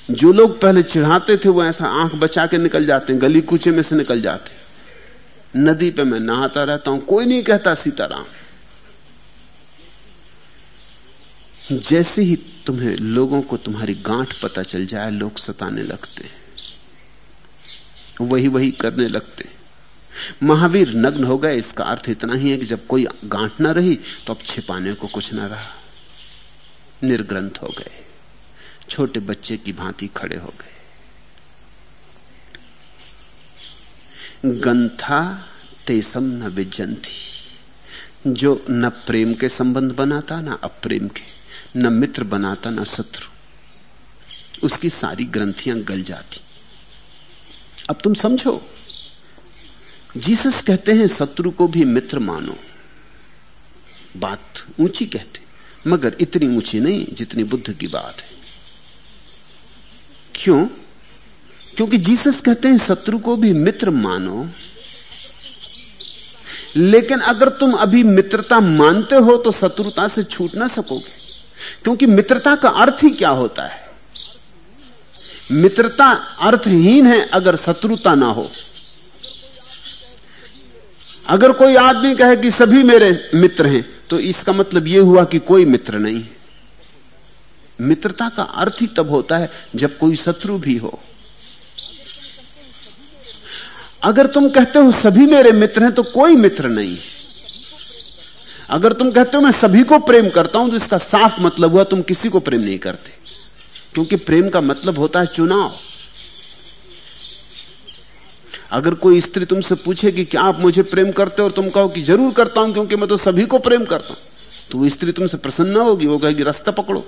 जो लोग पहले चिढ़ाते थे, वो ऐसा आँख बचा के निकल जाते हैं, गली कूचे में से निकल जाते नदी पे मैं नहाता रहता हूँ, कोई नहीं कहता सीताराम। जैसे ही तुम्हें, लोगों को तुम्हारी गांठ पता चल जाए, लोग सताने लगते वही वही करने लगते। महावीर नग्न हो गए, इसका अर्थ इतना ही है कि जब कोई गांठ ना रही तो अब छिपाने को कुछ ना रहा। निर्ग्रंथ हो गए। छोटे बच्चे की भांति खड़े हो गए। गंथा तेसम न विजंती। जो न प्रेम के संबंध बनाता, न अप्रेम के, न मित्र बनाता, न शत्रु। उसकी सारी ग्रंथियाँ गल जाती। अब तुम समझो। जीसस कहते हैं, शत्रु को भी मित्र मानो। बात ऊँची कहते, मगर इतनी ऊँची नहीं जितनी बुद्ध की बात है। क्यों? क्योंकि जीसस कहते हैं, शत्रु को भी मित्र मानो। लेकिन अगर तुम अभी मित्रता मानते हो तो शत्रुता से छूट ना सकोगे। क्योंकि मित्रता का अर्थ ही क्या होता है? मित्रता अर्थहीन है अगर शत्रुता ना हो। अगर कोई आदमी कहे कि सभी मेरे मित्र हैं तो इसका मतलब यह हुआ कि कोई मित्र नहीं है। मित्रता का अर्थ ही तब होता है जब कोई शत्रु भी हो। अगर तुम कहते हो सभी मेरे मित्र हैं तो कोई मित्र नहीं है। अगर तुम कहते हो मैं सभी को प्रेम करता हूँ तो इसका साफ़ मतलब हुआ तुम किसी को प्रेम नहीं करते। क्योंकि प्रेम का मतलब होता है चुनाव। अगर कोई स्त्री तुमसे पूछे कि क्या आप मुझे प्रेम करते हो और तुम कहो कि ज़रूर करता हूँ, क्योंकि मैं तो सभी को प्रेम करता हूँ तो वो स्त्री तुमसे प्रसन्न होगी, वो कहेगी, रास्ता पकड़ो।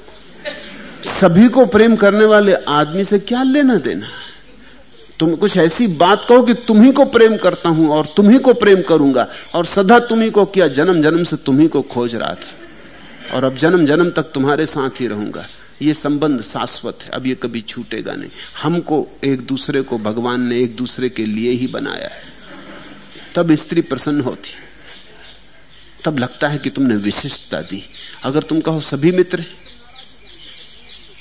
सभी को प्रेम करने वाले आदमी से क्या लेना देना? तुम कुछ ऐसी बात कहो कि तुम्ही को प्रेम करता हूँ और तुम्ही को प्रेम करूँगा, और सदा तुम्ही को किया जन्म जन्म से तुम्ही को खोज रहा था। और अब जन्म जन्म तक तुम्हारे साथ ही रहूँगा। ये संबंध शाश्वत है, अब ये कभी छूटेगा नहीं। हमको एक दूसरे को भगवान ने एक दूसरे के लिए ही बनाया है। तब स्त्री प्रसन्न होती। तब लगता है कि तुमने विशिष्टता दी। अगर तुम कहो सभी मित्र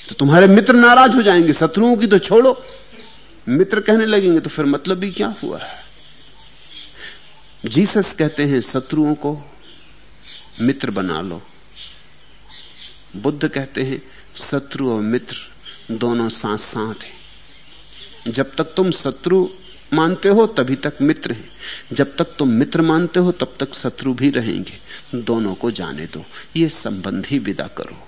तो तुम्हारे मित्र नाराज़ हो जाएँगे, शत्रुओं की तो छोड़ो। मित्र कहने लगेंगे तो फिर मतलब भी क्या हुआ? है जीसस कहते हैं, शत्रुओं को मित्र बना लो। बुद्ध कहते हैं शत्रु और मित्र दोनों साथ साथ हैं। जब तक तुम शत्रु मानते हो, तभी तक मित्र हैं। जब तक तुम मित्र मानते हो, तब तक शत्रु भी रहेंगे। दोनों को जाने दो। ये संबंध ही विदा करो।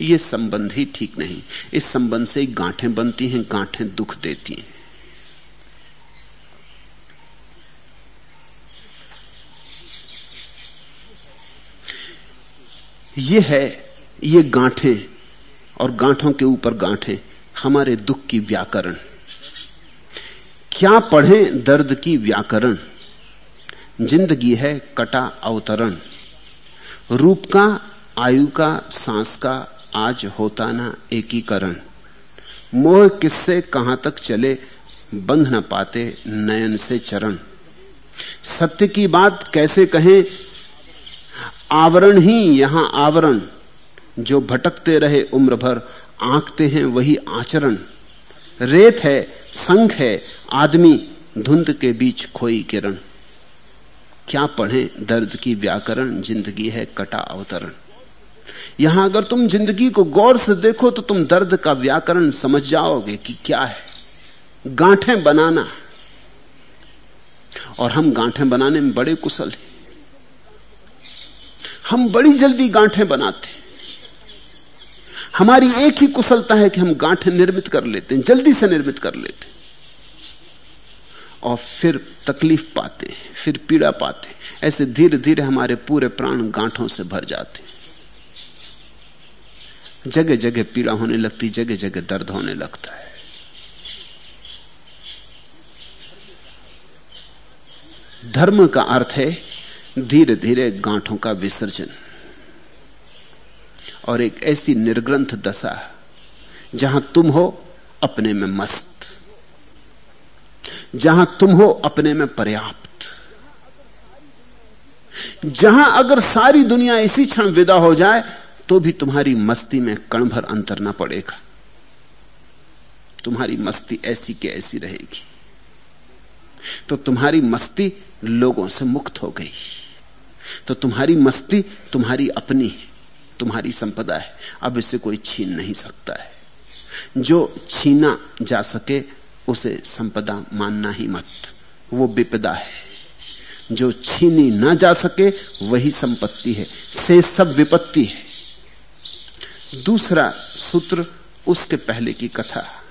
ये संबंध ही ठीक नहीं। इस संबंध से गांठें बनती हैं, गांठें दुख देती हैं। ये है ये गांठें और गांठों के ऊपर गांठें, हमारे दुख की व्याकरण। क्या पढ़ें दर्द की व्याकरण? ज़िंदगी है कटा अवतरण। रूप का, आयु का, सांस का आज होता ना एकीकरण। मोह किससे कहाँ तक चले, बंध न पाते नयन से चरण। सत्य की बात कैसे कहें? आवरण ही यहाँ आवरण। जो भटकते रहे उम्र भर, आंकते हैं वही आचरण। रेत है, संघ है, आदमी धुंध के बीच खोई किरण। क्या पढ़े दर्द की व्याकरण, ज़िंदगी है कटा अवतरण। यहाँ अगर तुम ज़िंदगी को गौर से देखो तो तुम दर्द का व्याकरण समझ जाओगे कि क्या है। गांठें बनाना। और हम गांठें बनाने में बड़े कुशल हैं। हम बड़ी जल्दी गांठें बनाते हमारी एक ही कुशलता है कि हम गांठें निर्मित कर लेते हैं, जल्दी से निर्मित कर लेते हैं। और फिर तकलीफ़ पाते फिर पीड़ा पाते ऐसे धीरे धीरे हमारे पूरे प्राण गांठों से भर जाते जगह जगह पीड़ा होने लगती जगह जगह दर्द होने लगता है। धर्म का अर्थ है धीरे धीरे गांठों का विसर्जन। और एक ऐसी निर्ग्रंथ दशा जहाँ तुम हो अपने में मस्त, जहाँ तुम हो अपने में पर्याप्त। जहाँ अगर सारी दुनिया इसी क्षण विदा हो जाए तो भी तुम्हारी मस्ती में कण भर अंतर ना पड़ेगा। तुम्हारी मस्ती ऐसी के ऐसी रहेगी। तो तुम्हारी मस्ती लोगों से मुक्त हो गई। तो तुम्हारी मस्ती तुम्हारी अपनी है। तुम्हारी संपदा है। अब इसे कोई छीन नहीं सकता है। जो छीना जा सके, उसे संपदा मानना ही मत। वो विपदा है। जो छीनी ना जा सके, वही संपत्ति है। से सब विपत्ति है। दूसरा सूत्र उसके पहले की कथा।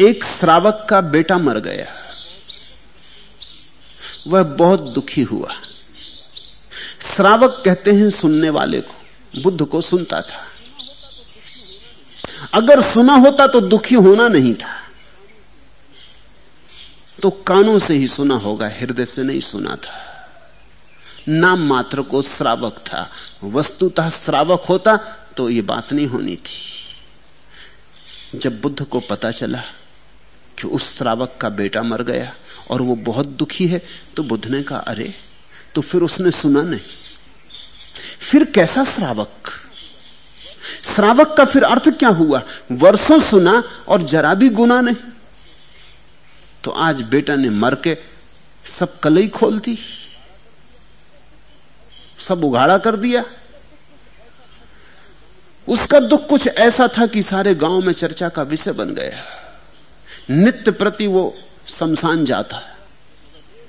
एक श्रावक का बेटा मर गया। वह बहुत दुखी हुआ। श्रावक कहते हैं सुनने वाले को, बुद्ध को सुनता था। अगर सुना होता तो दुखी होना नहीं था। तो कानों से ही सुना होगा, हृदय से नहीं सुना था। नाम मात्र को श्रावक था। वस्तुतः श्रावक होता तो ये बात नहीं होनी थी। जब बुद्ध को पता चला कि उस श्रावक का बेटा मर गया और वो बहुत दुखी है तो बुद्ध ने कहा, अरे तो फिर उसने सुना नहीं। फिर कैसा श्रावक? श्रावक का फिर अर्थ क्या हुआ? वर्षों सुना और जरा भी गुना नहीं। तो आज बेटा ने मर के सब कलई खोल दी, सब उघाड़ा कर दिया। उसका दुख कुछ ऐसा था कि सारे गाँव में चर्चा का विषय बन गया। नित्य प्रति वो शमशान जाता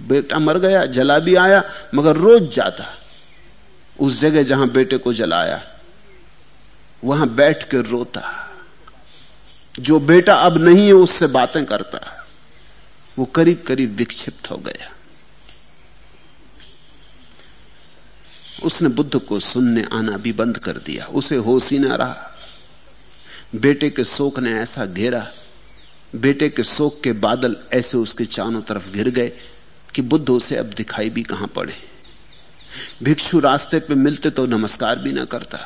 बेटा मर गया, जला भी आया, मगर रोज जाता। उस जगह जहाँ बेटे को जलाया, वहाँ बैठ कर रोता। जो बेटा अब नहीं है, उससे बातें करता। वो करीब करीब विक्षिप्त हो गया। उसने बुद्ध को सुनने आना भी बंद कर दिया। उसे होश ही ना रहा। बेटे के शोक ने ऐसा घेरा। बेटे के शोक के बादल ऐसे उसके चारों तरफ़ घिर गए। कि बुद्ध उसे अब दिखाई भी कहाँ पड़े। भिक्षु रास्ते पे मिलते तो नमस्कार भी ना करता।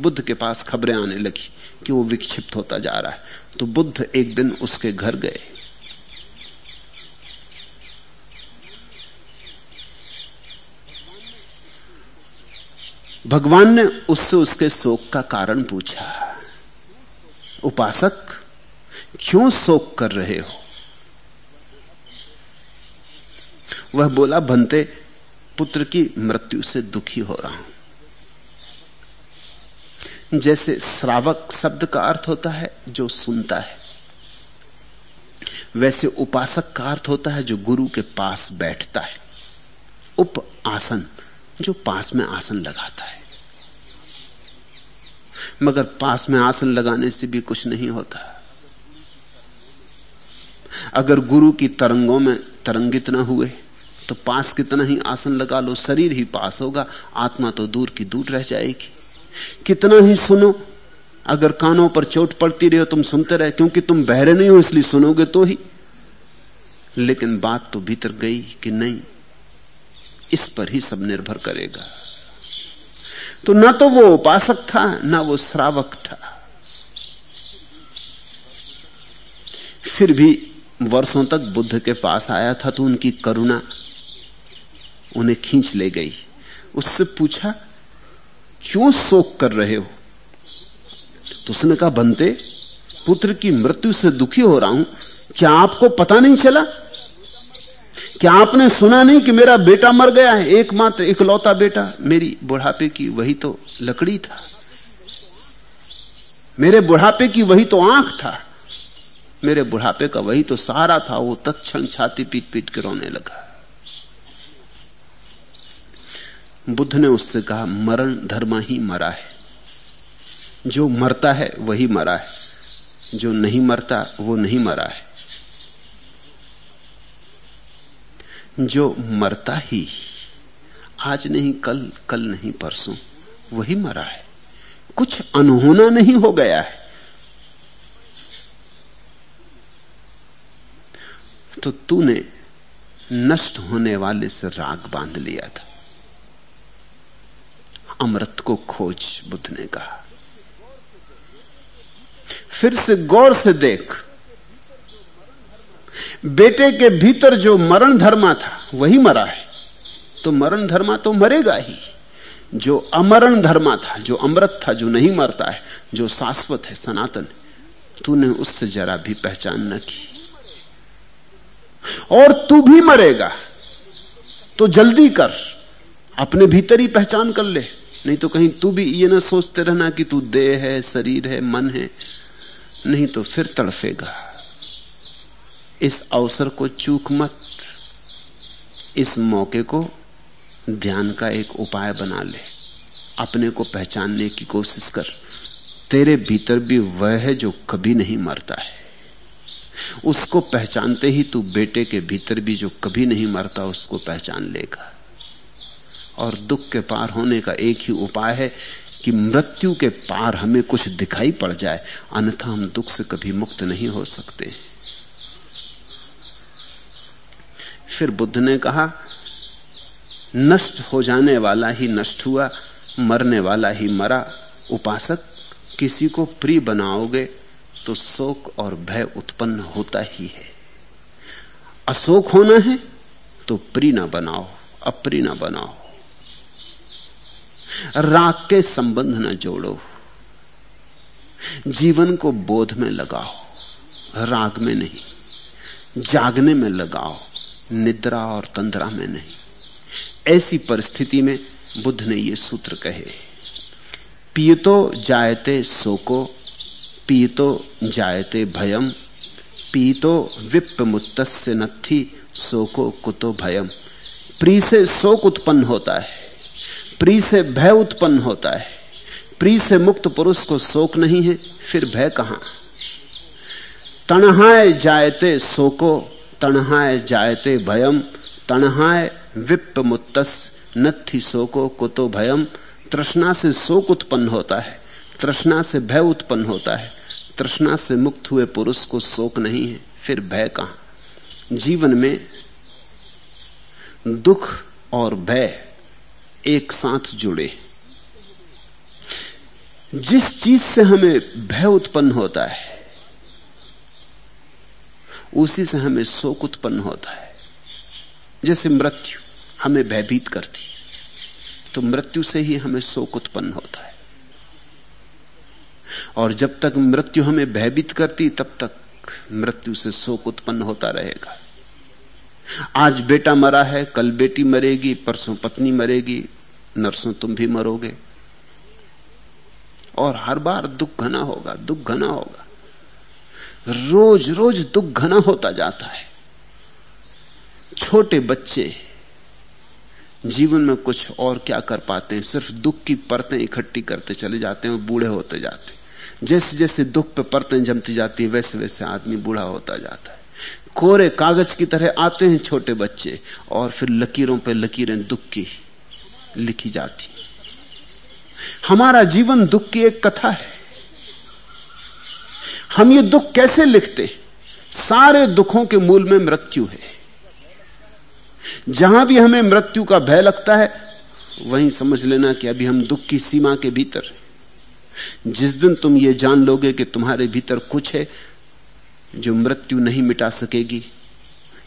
बुद्ध के पास खबरें आने लगी कि वो विक्षिप्त होता जा रहा है। तो बुद्ध एक दिन उसके घर गए। भगवान ने उससे उसके शोक का कारण पूछा, उपासक, क्यों शोक कर रहे हो? वह बोला बनते पुत्र की मृत्यु से दुखी हो रहा हूँ। जैसे श्रावक शब्द का अर्थ होता है, जो सुनता है, वैसे उपासक का अर्थ होता है, जो गुरु के पास बैठता है। उप आसन, जो पास में आसन लगाता है। मगर पास में आसन लगाने से भी कुछ नहीं होता। अगर गुरु की तरंगों में तरंगित न हुए तो पास कितना ही आसन लगा लो, शरीर ही पास होगा, आत्मा तो दूर की दूर रह जाएगी। कितना ही सुनो, अगर कानों पर चोट पड़ती रहे हो, तुम सुनते रहे, क्योंकि तुम बहरे नहीं हो, इसलिए सुनोगे तो ही। लेकिन बात तो भीतर गई कि नहीं, इस पर ही सब निर्भर करेगा। तो ना तो वो उपासक था, ना वो श्रावक था। फिर भी वर्षों तक बुद्ध के पास आया था तो उनकी करुणा उन्हें खींच ले गई। उससे पूछा, क्यों शोक कर रहे हो? तो उसने कहा बनते पुत्र की मृत्यु से दुखी हो रहा हूँ। क्या आपको पता नहीं चला? क्या आपने सुना नहीं कि मेरा बेटा मर गया है? एकमात्र इकलौता बेटा, मेरी बुढ़ापे की वही तो लकड़ी था। मेरे बुढ़ापे की वही तो आँख था। मेरे बुढ़ापे का वही तो सहारा था, वो तत्क्षण छाती पीट पीट के रोने लगा। बुद्ध ने उससे कहा, मरण धर्म ही मरा है। जो मरता है, वही मरा है। जो नहीं मरता, वो नहीं मरा है। जो मरता ही, आज नहीं, कल कल नहीं, परसों, वही मरा है। कुछ अनहोना नहीं हो गया है। तो तूने नष्ट होने वाले से राग बाँध लिया था। अमृत को खोज, बुद्ध ने कहा। फिर से गौर से देख, बेटे के भीतर जो मरण धर्मा था, वही मरा है। तो मरण धर्मा तो मरेगा ही। जो अमरण धर्मा था, जो अमृत था, जो नहीं मरता है, जो शाश्वत है, सनातन, तूने उससे जरा भी पहचान न की। और तू भी मरेगा तो जल्दी कर, अपने भीतर ही पहचान कर ले। नहीं तो कहीं तू भी ये ना सोचते रहना कि तू देह है, शरीर है, मन है, नहीं तो फिर तड़फेगा। इस अवसर को चूक मत, इस मौके को ध्यान का एक उपाय बना ले, अपने को पहचानने की कोशिश कर। तेरे भीतर भी वह है जो कभी नहीं मरता है। उसको पहचानते ही तू बेटे के भीतर भी जो कभी नहीं मरता, उसको पहचान लेगा। और दुख के पार होने का एक ही उपाय है कि मृत्यु के पार हमें कुछ दिखाई पड़ जाए। अन्यथा हम दुख से कभी मुक्त नहीं हो सकते। फिर बुद्ध ने कहा, नष्ट हो जाने वाला ही नष्ट हुआ, मरने वाला ही मरा। उपासक, किसी को प्रिय बनाओगे तो शोक और भय उत्पन्न होता ही है। अशोक होना है तो प्रिय ना बनाओ, अप्रिय ना बनाओ। राग के संबंध न जोड़ो। जीवन को बोध में लगाओ, राग में नहीं, जागने में लगाओ, निद्रा और तंद्रा में नहीं। ऐसी परिस्थिति में बुद्ध ने ये सूत्र कहे, पियतो जायते शोको पीतो जायते भयम पीतो विप्प मुत्तस्य नथी शोको कुतो भयम। प्री से शोक उत्पन्न होता है प्री से भय उत्पन्न होता है। प्री से मुक्त पुरुष को शोक नहीं है, फिर भय कहाँ? तणहाय जायते शोको तणहाय जायते भयम तणहाय विप्प मुत्तस नथि शोको कुतो भयम। तृष्णा से शोक उत्पन्न होता है, तृष्णा से भय उत्पन्न होता है। तृष्णा से मुक्त हुए पुरुष को शोक नहीं है, फिर भय कहाँ? जीवन में दुख और भय एक साथ जुड़े। जिस चीज़ से हमें भय उत्पन्न होता है, उसी से हमें शोक उत्पन्न होता है। जैसे मृत्यु हमें भयभीत करती तो मृत्यु से ही हमें शोक उत्पन्न होता है। और जब तक मृत्यु हमें भयभीत करती, तब तक मृत्यु से शोक उत्पन्न होता रहेगा। आज बेटा मरा है, कल बेटी मरेगी, परसों पत्नी मरेगी, नरसों तुम भी मरोगे। और हर बार दुख घना होगा, दुख घना होगा। रोज रोज दुख घना होता जाता है। छोटे बच्चे जीवन में कुछ और क्या कर पाते हैं? सिर्फ़ दुख की परतें इकट्ठी करते चले जाते हैं और बूढ़े होते जाते हैं। जैसे जैसे दुख पे परतें जमती जाती है वैसे वैसे आदमी बूढ़ा होता जाता है। कोरे कागज़ की तरह आते हैं छोटे बच्चे, और फिर लकीरों पे लकीरें दुख की लिखी जाती। हमारा जीवन दुख की एक कथा है। हम ये दुख कैसे लिखते? सारे दुखों के मूल में मृत्यु है। जहाँ भी हमें मृत्यु का भय लगता है, वहीं समझ लेना कि अभी हम दुख की सीमा के भीतर जिस दिन तुम ये जान लोगे कि तुम्हारे भीतर कुछ है जो मृत्यु नहीं मिटा सकेगी,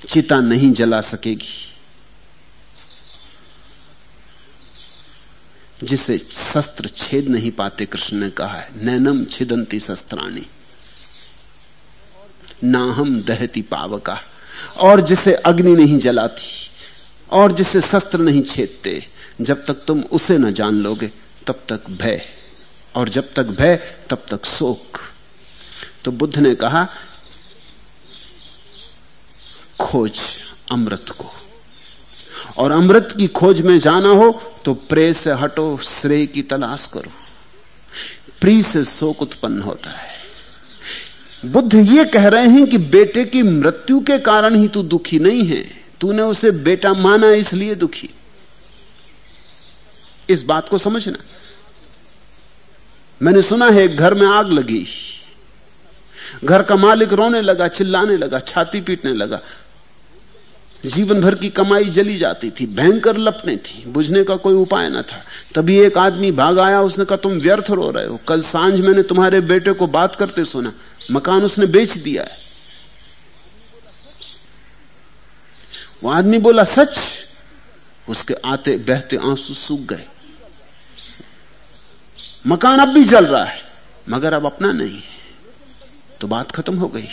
चिता नहीं जला सकेगी। जिसे शस्त्र छेद नहीं पाते, कृष्ण ने कहा है, नैनम छिदंती शस्त्राणी ना हम दहती पावका। और जिसे अग्नि नहीं जलाती, और जिसे शस्त्र नहीं छेदते, जब तक तुम उसे न जान लोगे, तब तक भय। और जब तक भय, तब तक शोक। तो बुद्ध ने कहा खोज अमृत को। और अमृत की खोज में जाना हो तो प्रे से हटो, श्रेय की तलाश करो। प्री से शोक उत्पन्न होता है। बुद्ध ये कह रहे हैं कि बेटे की मृत्यु के कारण ही तू दुखी नहीं है। तूने उसे बेटा माना, इसलिए दुखी। इस बात को समझना। मैंने सुना है, घर में आग लगी। घर का मालिक रोने लगा, चिल्लाने लगा, छाती पीटने लगा। जीवन भर की कमाई जली जाती थी, भयंकर लपने थी, बुझने का कोई उपाय ना था। तभी एक आदमी भाग आया, उसने कहा, तुम व्यर्थ रो रहे हो। कल साँझ मैंने तुम्हारे बेटे को बात करते सुना। मकान उसने बेच दिया है। वो आदमी बोला, सच? उसके आते बहते आँसू सूख गए। मकान अब भी जल रहा है, मगर अब अपना नहीं तो बात खत्म हो गई।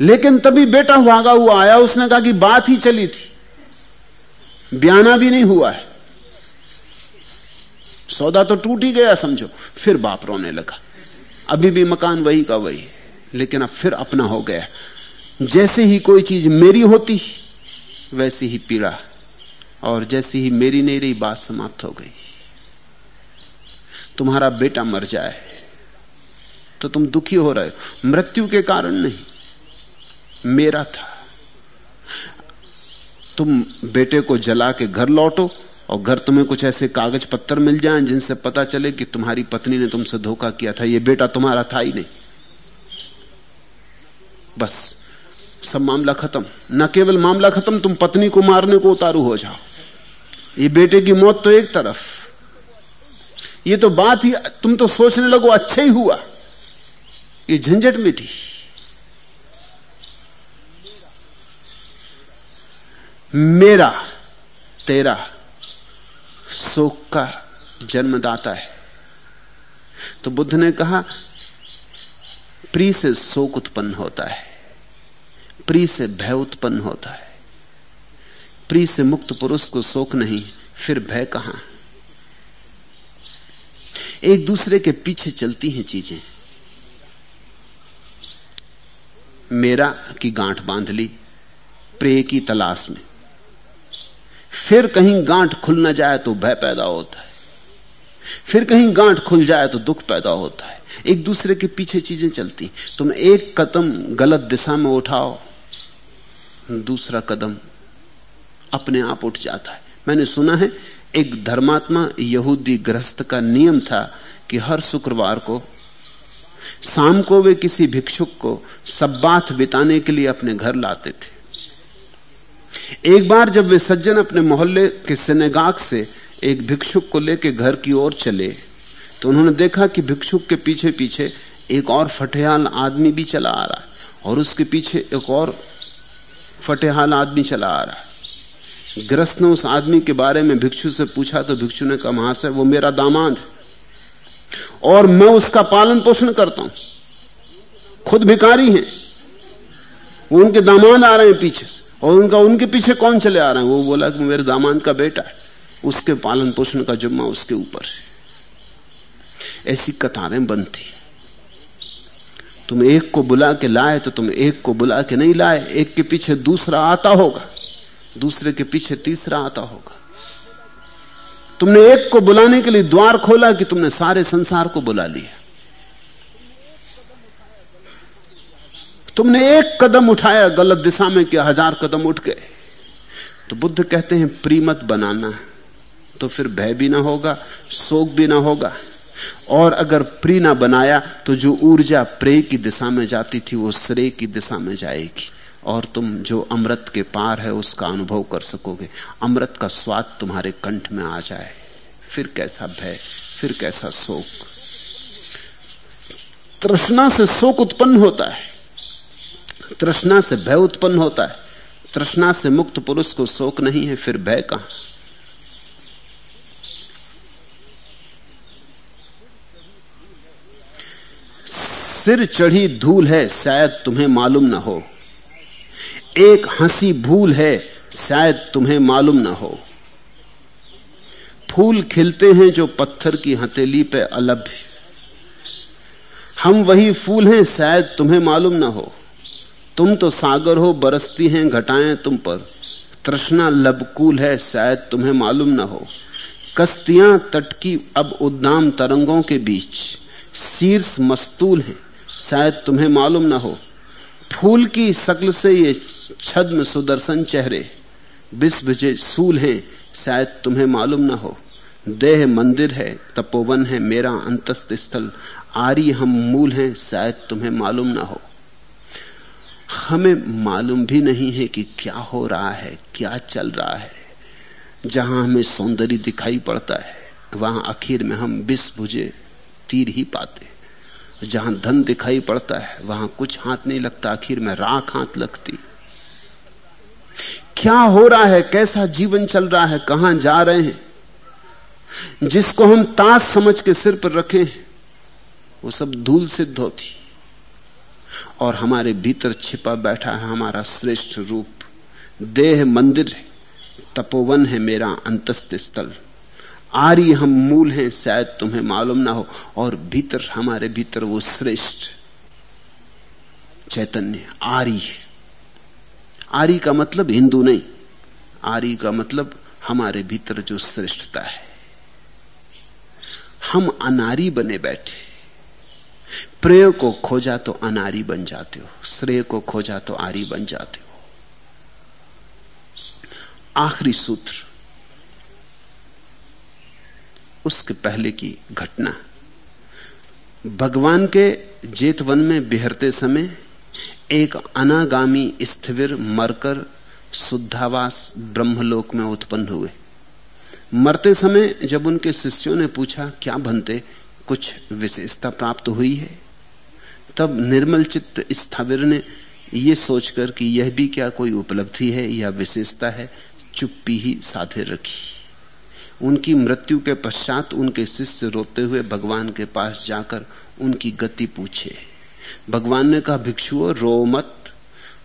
लेकिन तभी बेटा भागा हुआ आया, उसने कहा कि बात ही चली थी। बयाना भी नहीं हुआ है। सौदा तो टूट ही गया, समझो। फिर बाप रोने लगा। अभी भी मकान वही का वही लेकिन अब फिर अपना हो गया। जैसे ही कोई चीज़ मेरी होती, वैसी ही पीड़ा। और जैसी ही मेरी नहीं रही, बात समाप्त हो गई। तुम्हारा बेटा मर जाए तो तुम दुखी हो रहे हो। मृत्यु के कारण नहीं। मेरा था। तुम बेटे को जला के घर लौटो और घर तुम्हें कुछ ऐसे कागज़ पत्थर मिल जाएँ जिनसे पता चले कि तुम्हारी पत्नी ने तुमसे धोखा किया था। ये बेटा तुम्हारा था ही नहीं। बस, सब मामला खत्म। न केवल मामला खत्म, तुम पत्नी को मारने को उतारू हो जाओ। ये बेटे की मौत तो एक तरफ़। ये तो बात ही, तुम तो सोचने लगो अच्छा ही हुआ। ये झंझट मिटी मेरा, तेरा, शोक का जन्मदाता है। तो बुद्ध ने कहा, प्री से शोक उत्पन्न होता है, प्री से भय उत्पन्न होता है। प्री से मुक्त पुरुष को शोक नहीं, फिर भय कहाँ? एक दूसरे के पीछे चलती हैं चीज़ें। मेरा की गांठ बाँध ली, प्रे की तलाश में। फिर कहीं गांठ खुल ना जाए तो भय पैदा होता है। फिर कहीं गांठ खुल जाए तो दुख पैदा होता है। एक दूसरे के पीछे चीज़ें चलती। तुम एक कदम गलत दिशा में उठाओ, दूसरा कदम अपने आप उठ जाता है। मैंने सुना है, एक धर्मात्मा यहूदी ग्रस्त का नियम था कि हर शुक्रवार को, शाम को वे किसी भिक्षुक को सब्बाथ बिताने के लिए अपने घर लाते थे। एक बार जब वे सज्जन अपने मोहल्ले के सिनेगाग से एक भिक्षुक को लेकर घर की ओर चले तो उन्होंने देखा कि भिक्षुक के पीछे पीछे एक और फटेहाल आदमी भी चला आ रहा है और उसके पीछे एक और फटेहाल आदमी चला आ रहा है। ग्रस्त ने उस आदमी के बारे में भिक्षु से पूछा तो भिक्षु ने कहा, महाशय, वो मेरा दामाद और मैं उसका पालन पोषण करता हूँ। खुद भिकारी हैं। वो उनके दामाद आ रहे हैं पीछे से। और उनका उनके पीछे कौन चले आ रहे हैं? वो बोला कि मेरे दामाद का बेटा है। उसके पालन पोषण का जुम्मा उसके ऊपर है। ऐसी कतारें बनती तुम एक को बुला के लाए तो तुम एक को बुला के नहीं लाए। एक के पीछे दूसरा आता होगा। दूसरे के पीछे तीसरा आता होगा। तुमने एक को बुलाने के लिए द्वार खोला कि तुमने सारे संसार को बुला लिया। तुमने एक कदम उठाया, गलत दिशा में क्या हज़ार कदम उठ गए। तो बुद्ध कहते हैं, प्रीमत बनाना तो फिर भय भी ना होगा, शोक भी ना होगा। और अगर प्री ना बनाया तो जो ऊर्जा प्रेय की दिशा में जाती थी, वो श्रेय की दिशा में जाएगी। और तुम जो अमृत के पार है, उसका अनुभव कर सकोगे। अमृत का स्वाद तुम्हारे कंठ में आ जाए। फिर कैसा भय, फिर कैसा शोक। तृष्णा से शोक उत्पन्न होता है। तृष्णा से भय उत्पन्न होता है। तृष्णा से मुक्त पुरुष को शोक नहीं है, फिर भय कहाँ सिर चढ़ी धूल है, शायद तुम्हें मालूम ना हो। एक हँसी भूल है, शायद तुम्हें मालूम ना हो। फूल खिलते हैं जो पत्थर की हथेली पे अलभ्य। हम वही फूल हैं, शायद तुम्हें मालूम ना हो। तुम तो सागर हो, बरसती हैं घटाएँ तुम पर। तृष्णा लबकूल है, शायद तुम्हें मालूम ना हो। कश्तियाँ तट की अब उद्दाम तरंगों के बीच। शीर्ष मस्तूल है, शायद तुम्हें मालूम ना हो। फूल की शक्ल से ये छद्म सुदर्शन चेहरे। विश्व सूल हैं, शायद तुम्हें मालूम ना हो। देह मंदिर है, तपोवन है, मेरा अंतस्त स्थल। आरी हम मूल हैं, शायद तुम्हें मालूम ना हो। हमें मालूम भी नहीं है कि क्या हो रहा है, क्या चल रहा है। जहाँ हमें सौंदर्य दिखाई पड़ता है, वहाँ आखिर में हम बिस बुझे तीर ही पाते जहाँ धन दिखाई पड़ता है, वहाँ कुछ हाथ नहीं लगता, आखिर में राख हाथ लगती। क्या हो रहा है, कैसा जीवन चल रहा है, कहाँ जा रहे हैं? जिसको हम ताश समझ के सिर पर रखे वो सब धूल सिद्ध होती। और हमारे भीतर छिपा बैठा है हमारा श्रेष्ठ रूप। देह मंदिर है, तपोवन है मेरा अंतस्त स्थल। आर्य हम मूल हैं, शायद तुम्हें मालूम ना हो, और भीतर, हमारे भीतर वो श्रेष्ठ चैतन्य आर्य आर्य का मतलब हिंदू नहीं आर्य का मतलब हमारे भीतर जो श्रेष्ठता है। हम अनारी बने बैठे प्रेय को खोजा तो अनारी बन जाते हो। श्रेय को खोजा तो आरी बन जाते हो। आखिरी सूत्र, उसके पहले की घटना। भगवान के जेतवन में बिहरते समय एक अनागामी स्थिर मरकर शुद्धावास ब्रह्मलोक में उत्पन्न हुए। मरते समय जब उनके शिष्यों ने पूछा, क्या बनते? कुछ विशेषता प्राप्त हुई है? तब निर्मल चित्त स्थाविर ने यह सोचकर कि यह भी क्या कोई उपलब्धि है या विशेषता है, चुप्पी ही साधे रखी। उनकी मृत्यु के पश्चात उनके शिष्य रोते हुए भगवान के पास जाकर उनकी गति पूछे। भगवान ने कहा, भिक्षुओं रो मत।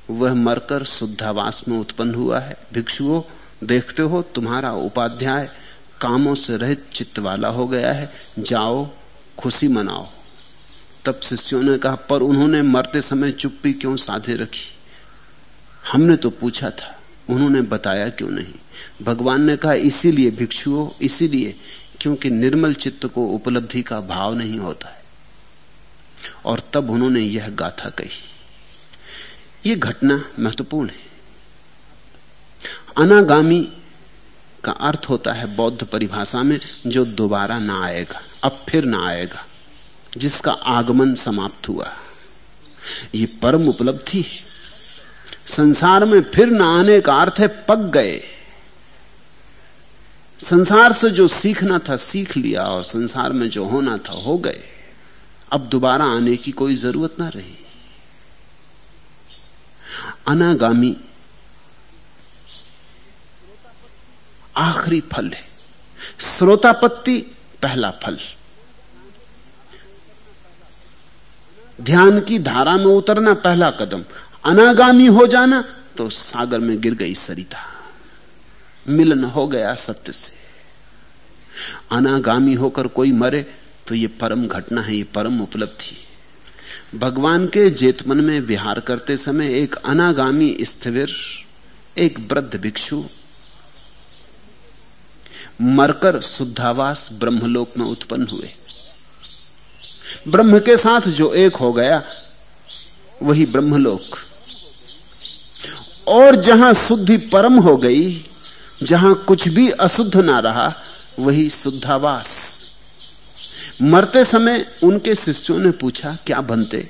वह मरकर शुद्धावास में उत्पन्न हुआ है। भिक्षुओं, देखते हो, तुम्हारा उपाध्याय कामों से रहित चित्त वाला हो गया है। जाओ, खुशी मनाओ। तब शिष्यों ने कहा, पर उन्होंने मरते समय चुप्पी क्यों साधे रखी? हमने तो पूछा था, उन्होंने बताया क्यों नहीं? भगवान ने कहा, इसीलिए भिक्षुओं, इसीलिए क्योंकि निर्मल चित्त को उपलब्धि का भाव नहीं होता है। और तब उन्होंने यह गाथा कही यह घटना महत्वपूर्ण है। अनागामी का अर्थ होता है बौद्ध परिभाषा में, जो दोबारा ना आएगा, अब फिर ना आएगा। जिसका आगमन समाप्त हुआ। ये परम उपलब्धि है। संसार में फिर न आने का अर्थ है पक गए। संसार से जो सीखना था, सीख लिया और संसार में जो होना था, हो गए। अब दोबारा आने की कोई ज़रूरत ना रही। अनागामी आखिरी फल है। श्रोतापत्ति पहला फल। ध्यान की धारा में उतरना पहला कदम। अनागामी हो जाना तो सागर में गिर गई सरिता। मिलन हो गया सत्य से। अनागामी होकर कोई मरे तो ये परम घटना है, ये परम उपलब्धि। भगवान के जेतमन में विहार करते समय एक अनागामी स्थिर, एक वृद्ध भिक्षु, मरकर शुद्धावास ब्रह्मलोक में उत्पन्न हुए। ब्रह्म के साथ जो एक हो गया, वही ब्रह्मलोक। और जहाँ शुद्धि परम हो गई, जहाँ कुछ भी अशुद्ध ना रहा, वही शुद्धावास। मरते समय उनके शिष्यों ने पूछा, क्या बनते?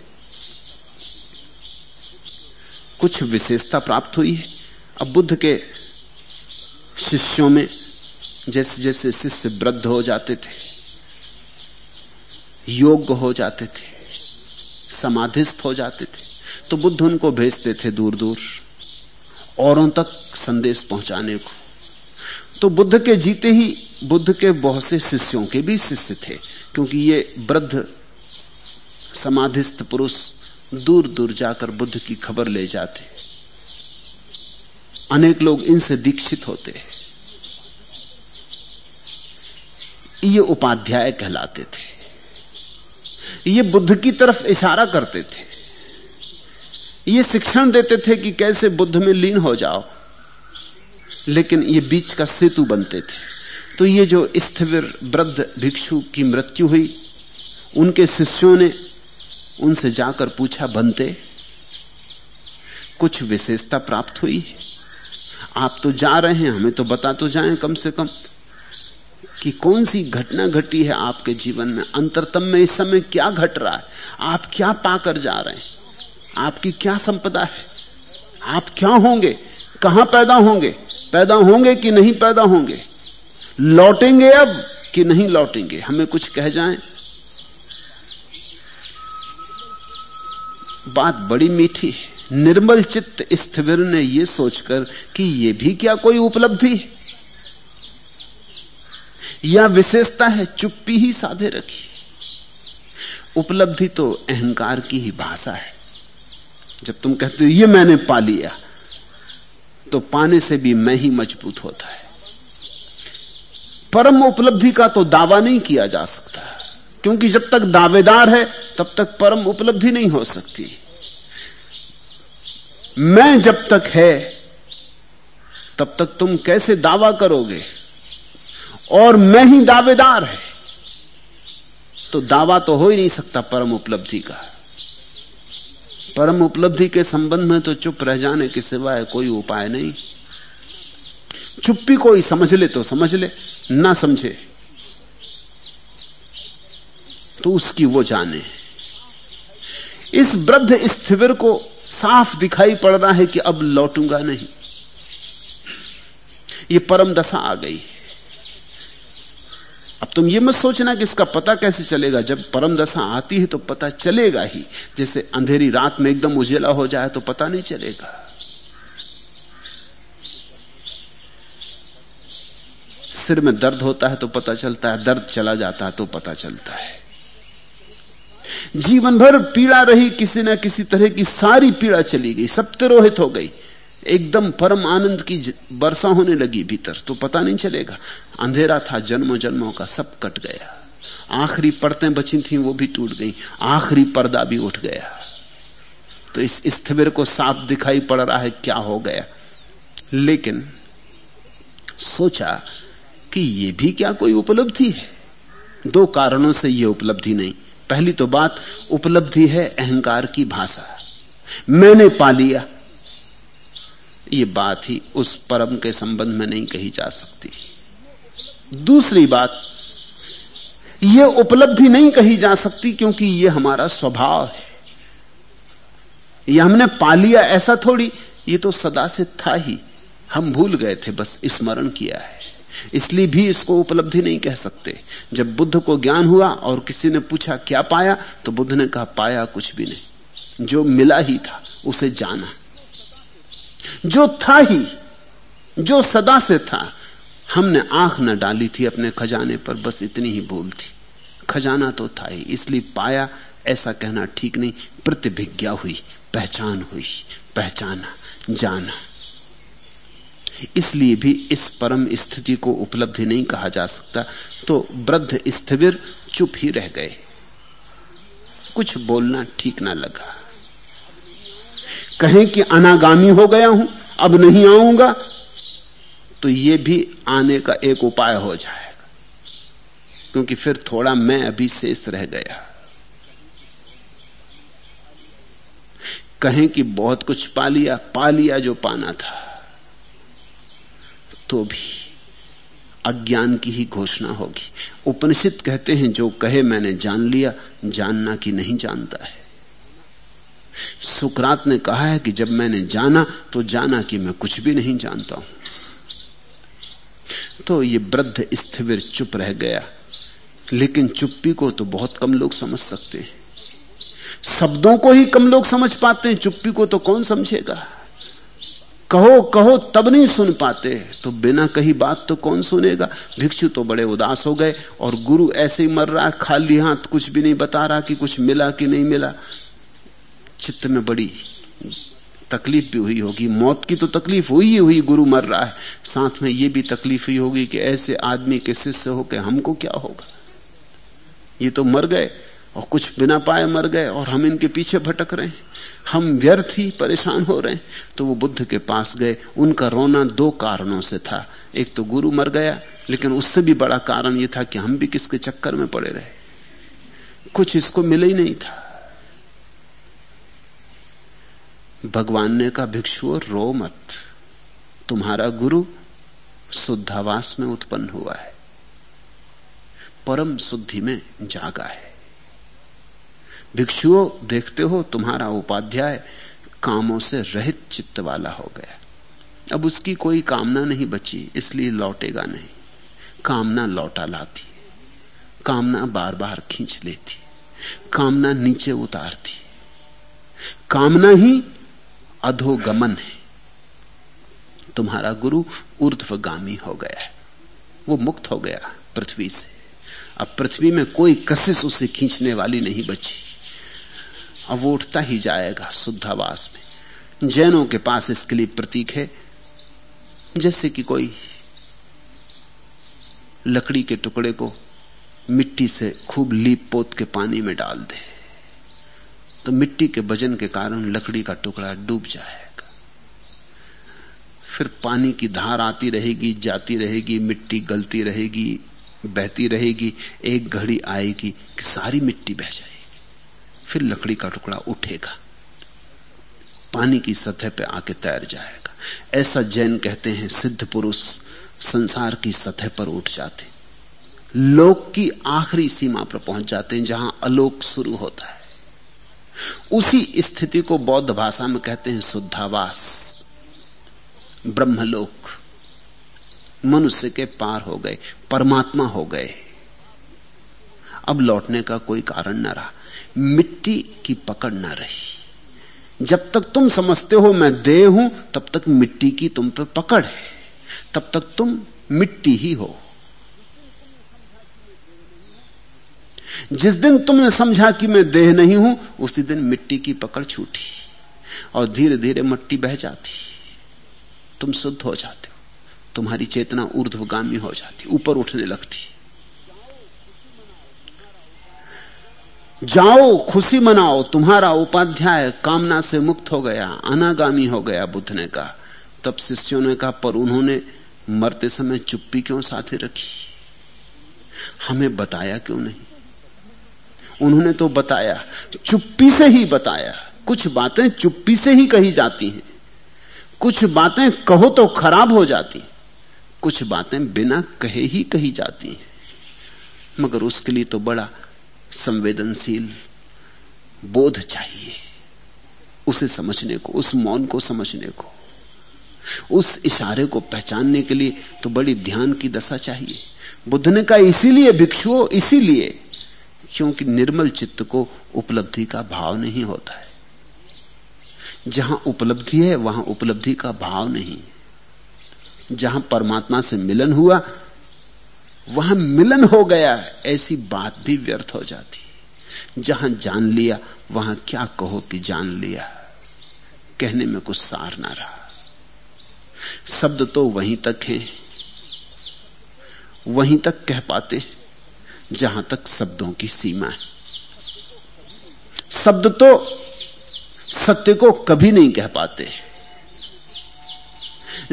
कुछ विशेषता प्राप्त हुई है। अब बुद्ध के शिष्यों में जैसे जैसे शिष्य वृद्ध हो जाते थे योग्य हो जाते थे, समाधिस्थ हो जाते थे तो बुद्ध उनको भेजते थे दूर दूर औरों तक संदेश पहुँचाने को। तो बुद्ध के जीते ही, बुद्ध के बहुत से शिष्यों के भी शिष्य थे, क्योंकि ये वृद्ध, समाधिस्थ पुरुष दूर दूर जाकर बुद्ध की खबर ले जाते। अनेक लोग इनसे दीक्षित होते। हैं ये उपाध्याय कहलाते थे। ये बुद्ध की तरफ़ इशारा करते थे। ये शिक्षण देते थे कि कैसे बुद्ध में लीन हो जाओ। लेकिन ये बीच का सेतु बनते थे। तो ये जो स्थिर वृद्ध भिक्षु की मृत्यु हुई, उनके शिष्यों ने उनसे जाकर पूछा बनते कुछ विशेषता प्राप्त हुई आप तो जा रहे हैं, हमें तो बता तो जाएँ कम से कम। कि कौन सी घटना घटी है आपके जीवन में? अंतरतम में इस समय क्या घट रहा है? आप क्या पाकर जा रहे हैं? आपकी क्या संपदा है? आप क्या होंगे? कहाँ पैदा होंगे? पैदा होंगे कि नहीं पैदा होंगे? लौटेंगे अब कि नहीं लौटेंगे? हमें कुछ कह जाएँ? बात बड़ी मीठी है। निर्मल चित्त स्थिर ने यह सोचकर कि यह भी क्या कोई उपलब्धि है? या विशेषता है, चुप्पी ही साधे रखी उपलब्धि तो अहंकार की ही भाषा है। जब तुम कहते हो, ये मैंने पा लिया तो पाने से भी मैं ही मज़बूत होता है। परम उपलब्धि का तो दावा नहीं किया जा सकता, क्योंकि जब तक दावेदार है, तब तक परम उपलब्धि नहीं हो सकती। मैं जब तक है, तब तक तुम कैसे दावा करोगे? और मैं ही दावेदार है। तो दावा तो हो ही नहीं सकता परम उपलब्धि का। परम उपलब्धि के संबंध में तो चुप रह जाने के सिवाय कोई उपाय नहीं। चुप्पी कोई समझ ले तो समझ ले, ना समझे तो उसकी वो जाने। इस वृद्ध स्थिविर को साफ़ दिखाई पड़ रहा है कि अब लौटूँगा नहीं। ये परम दशा आ गई अब तुम ये मत सोचना कि इसका पता कैसे चलेगा। जब परम दशा आती है तो पता चलेगा ही। जैसे अंधेरी रात में एकदम उजेला हो जाए तो पता नहीं चलेगा। सिर में दर्द होता है तो पता चलता है। दर्द चला जाता है तो पता चलता है। जीवन भर पीड़ा रही किसी ना किसी तरह की सारी पीड़ा चली गई। सब तिरोहित हो गई। एकदम परम आनंद की वर्षा होने लगी भीतर तो पता नहीं चलेगा। अंधेरा था जन्मों जन्मों का सब कट गया। आखिरी परतें बची थी, वो भी टूट गई। आखिरी पर्दा भी उठ गया। तो इस स्थिर को साफ़ दिखाई पड़ रहा है क्या हो गया। लेकिन सोचा कि ये भी क्या कोई उपलब्धि है? दो कारणों से यह उपलब्धि नहीं। पहली तो बात, उपलब्धि है अहंकार की भाषा। मैंने पा लिया। ये बात ही उस परम के संबंध में नहीं कही जा सकती। दूसरी बात यह उपलब्धि नहीं कही जा सकती क्योंकि यह हमारा स्वभाव है। यह हमने पा लिया ऐसा थोड़ी, ये तो सदा से था ही। हम भूल गए थे, बस स्मरण किया है। इसलिए भी इसको उपलब्धि नहीं कह सकते। जब बुद्ध को ज्ञान हुआ और किसी ने पूछा, क्या पाया? तो बुद्ध ने कहा, पाया कुछ भी नहीं। जो मिला ही था, उसे जाना। जो था ही, जो सदा से था, हमने आँख न डाली थी अपने खजाने पर, बस इतनी ही भूल थी। खजाना तो था ही, इसलिए पाया, ऐसा कहना ठीक नहीं, प्रतिभिज्ञा हुई, पहचान हुई, पहचाना, जाना। इसलिए भी इस परम स्थिति को उपलब्धि नहीं कहा जा सकता तो वृद्ध स्थिर चुप ही रह गए। कुछ बोलना ठीक ना लगा। कहें कि अनागामी हो गया हूँ, अब नहीं आऊँगा तो यह भी आने का एक उपाय हो जाएगा। क्योंकि फिर थोड़ा मैं अभी शेष रह गया। कहें कि बहुत कुछ पा लिया पा लिया जो पाना था तो भी अज्ञान की ही घोषणा होगी। उपनिषद कहते हैं, जो कहे मैंने जान लिया, जानना कि नहीं जानता है। सुकरात ने कहा है कि जब मैंने जाना तो जाना कि मैं कुछ भी नहीं जानता हूँ। तो ये वृद्ध स्थिर चुप रह गया। लेकिन चुप्पी को तो बहुत कम लोग समझ सकते हैं। शब्दों को ही कम लोग समझ पाते हैं। चुप्पी को तो कौन समझेगा? कहो कहो, तब नहीं सुन पाते। तो बिना कही बात तो कौन सुनेगा? भिक्षु तो बड़े उदास हो गए और गुरु ऐसे ही मर रहा खाली हाथ कुछ भी नहीं बता रहा कि कुछ मिला कि नहीं मिला। चित्त में बड़ी तकलीफ़ भी हुई होगी। मौत की तो तकलीफ़ हुई ही हुई, गुरु मर रहा है। साथ में ये भी तकलीफ़ हुई होगी कि ऐसे आदमी के शिष्य होकर हमको क्या होगा? ये तो मर गए और कुछ बिना पाए मर गए और हम इनके पीछे भटक रहे हैं। हम व्यर्थ ही परेशान हो रहे हैं। तो वो बुद्ध के पास गए। उनका रोना दो कारणों से था। एक तो गुरु मर गया, लेकिन उससे भी बड़ा कारण ये था कि हम भी किसके चक्कर में पड़े रहे। कुछ इसको मिले ही नहीं था। भगवान ने कहा, भिक्षु, रो मत। तुम्हारा गुरु शुद्धावास में उत्पन्न हुआ है। परम शुद्धि में जागा है। भिक्षुओं, देखते हो, तुम्हारा उपाध्याय कामों से रहित चित्त वाला हो गया। अब उसकी कोई कामना नहीं बची, इसलिए लौटेगा नहीं। कामना लौटा लाती कामना बार बार खींच लेती कामना नीचे उतारती कामना ही अधोगमन है। तुम्हारा गुरु ऊर्ध्वगामी हो गया है। वो मुक्त हो गया पृथ्वी से। अब पृथ्वी में कोई कशिश उसे खींचने वाली नहीं बची। अब वो उठता ही जाएगा शुद्धावास में। जैनों के पास इसके लिए प्रतीक है। जैसे कि कोई लकड़ी के टुकड़े को मिट्टी से खूब लीप पोत के पानी में डाल दे। तो मिट्टी के वज़न के कारण लकड़ी का टुकड़ा डूब जाएगा। फिर पानी की धार आती रहेगी, जाती रहेगी, मिट्टी गलती रहेगी, बहती रहेगी, एक घड़ी आएगी कि सारी मिट्टी बह जाएगी। फिर लकड़ी का टुकड़ा उठेगा। पानी की सतह पे आके तैर जाएगा। ऐसा जैन कहते हैं, सिद्ध पुरुष संसार की सतह पर उठ जाते। लोक की आखिरी सीमा पर पहुँच जाते हैं, जहाँ अलोक शुरू होता है। उसी स्थिति को बौद्ध भाषा में कहते हैं शुद्धावास। ब्रह्मलोक। मनुष्य के पार हो गए, परमात्मा हो गए। अब लौटने का कोई कारण न रहा। मिट्टी की पकड़ न रही। जब तक तुम समझते हो मैं देह हूँ, तब तक मिट्टी की तुम पर पकड़ है। तब तक तुम मिट्टी ही हो। जिस दिन तुमने समझा कि मैं देह नहीं हूँ, उसी दिन मिट्टी की पकड़ छूटी और धीरे धीरे मिट्टी बह जाती। तुम शुद्ध हो जाते हो। तुम्हारी चेतना ऊर्ध्वगामी हो जाती, ऊपर उठने लगती। जाओ, खुशी मनाओ, तुम्हारा उपाध्याय कामना से मुक्त हो गया, अनागामी हो गया बुद्ध ने कहा। तब शिष्यों ने कहा, पर उन्होंने मरते समय चुप्पी क्यों साथे रखी? हमें बताया क्यों नहीं? उन्होंने तो बताया, चुप्पी से ही बताया। कुछ बातें चुप्पी से ही कही जाती हैं। कुछ बातें कहो तो खराब हो जाती कुछ बातें बिना कहे ही कही जाती हैं। मगर उसके लिए तो बड़ा संवेदनशील बोध चाहिए। उसे समझने को, उस मौन को समझने को, उस इशारे को पहचानने के लिए तो बड़ी ध्यान की दशा चाहिए। बुद्ध ने कहा, इसीलिए भिक्षुओं, इसीलिए क्योंकि निर्मल चित्त को उपलब्धि का भाव नहीं होता है। जहाँ उपलब्धि है, वहाँ उपलब्धि का भाव नहीं। जहाँ परमात्मा से मिलन हुआ, वहाँ मिलन हो गया, ऐसी बात भी व्यर्थ हो जाती जहाँ जान लिया, वहाँ क्या कहो कि जान लिया। कहने में कुछ सार ना रहा। शब्द तो वहीं तक हैं, वहीं तक कह पाते जहाँ तक शब्दों की सीमा है। शब्द तो सत्य को कभी नहीं कह पाते।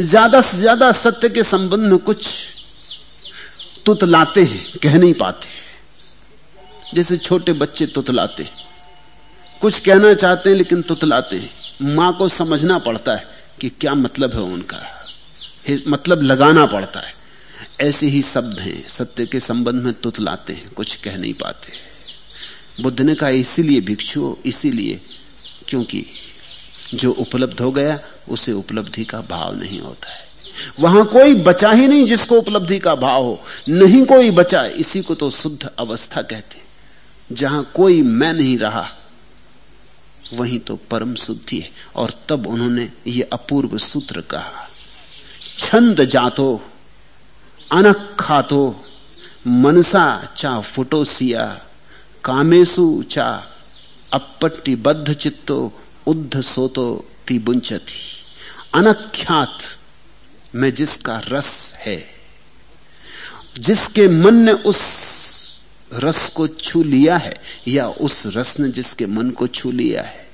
ज़्यादा से ज़्यादा सत्य के संबंध में कुछ तुतलाते हैं, कह नहीं पाते। जैसे छोटे बच्चे तुतलाते कुछ कहना चाहते हैं, लेकिन तुतलाते हैं। माँ को समझना पड़ता है कि क्या मतलब है उनका। मतलब लगाना पड़ता है। ऐसे ही शब्द हैं, सत्य के संबंध में तुतलाते हैं, कुछ कह नहीं पाते। बुद्ध ने कहा, इसीलिए भिक्षु, इसीलिए, क्योंकि जो उपलब्ध हो गया, उसे उपलब्धि का भाव नहीं होता है। वहाँ कोई बचा ही नहीं जिसको उपलब्धि का भाव हो। नहीं कोई बचा, इसी को तो शुद्ध अवस्था कहते जहाँ कोई मैं नहीं रहा, वहीं तो परम शुद्धि है। और तब उन्होंने ये अपूर्व सूत्र कहा, छंद जातो अनख खातो मनसा चा फुटोसिया कामेशु चा अपट्टी बद्ध चित्तो, उद्ध सोतो पिबुंचती अनख्यात में जिसका रस है, जिसके मन ने उस रस को छू लिया है, या उस रस ने जिसके मन को छू लिया है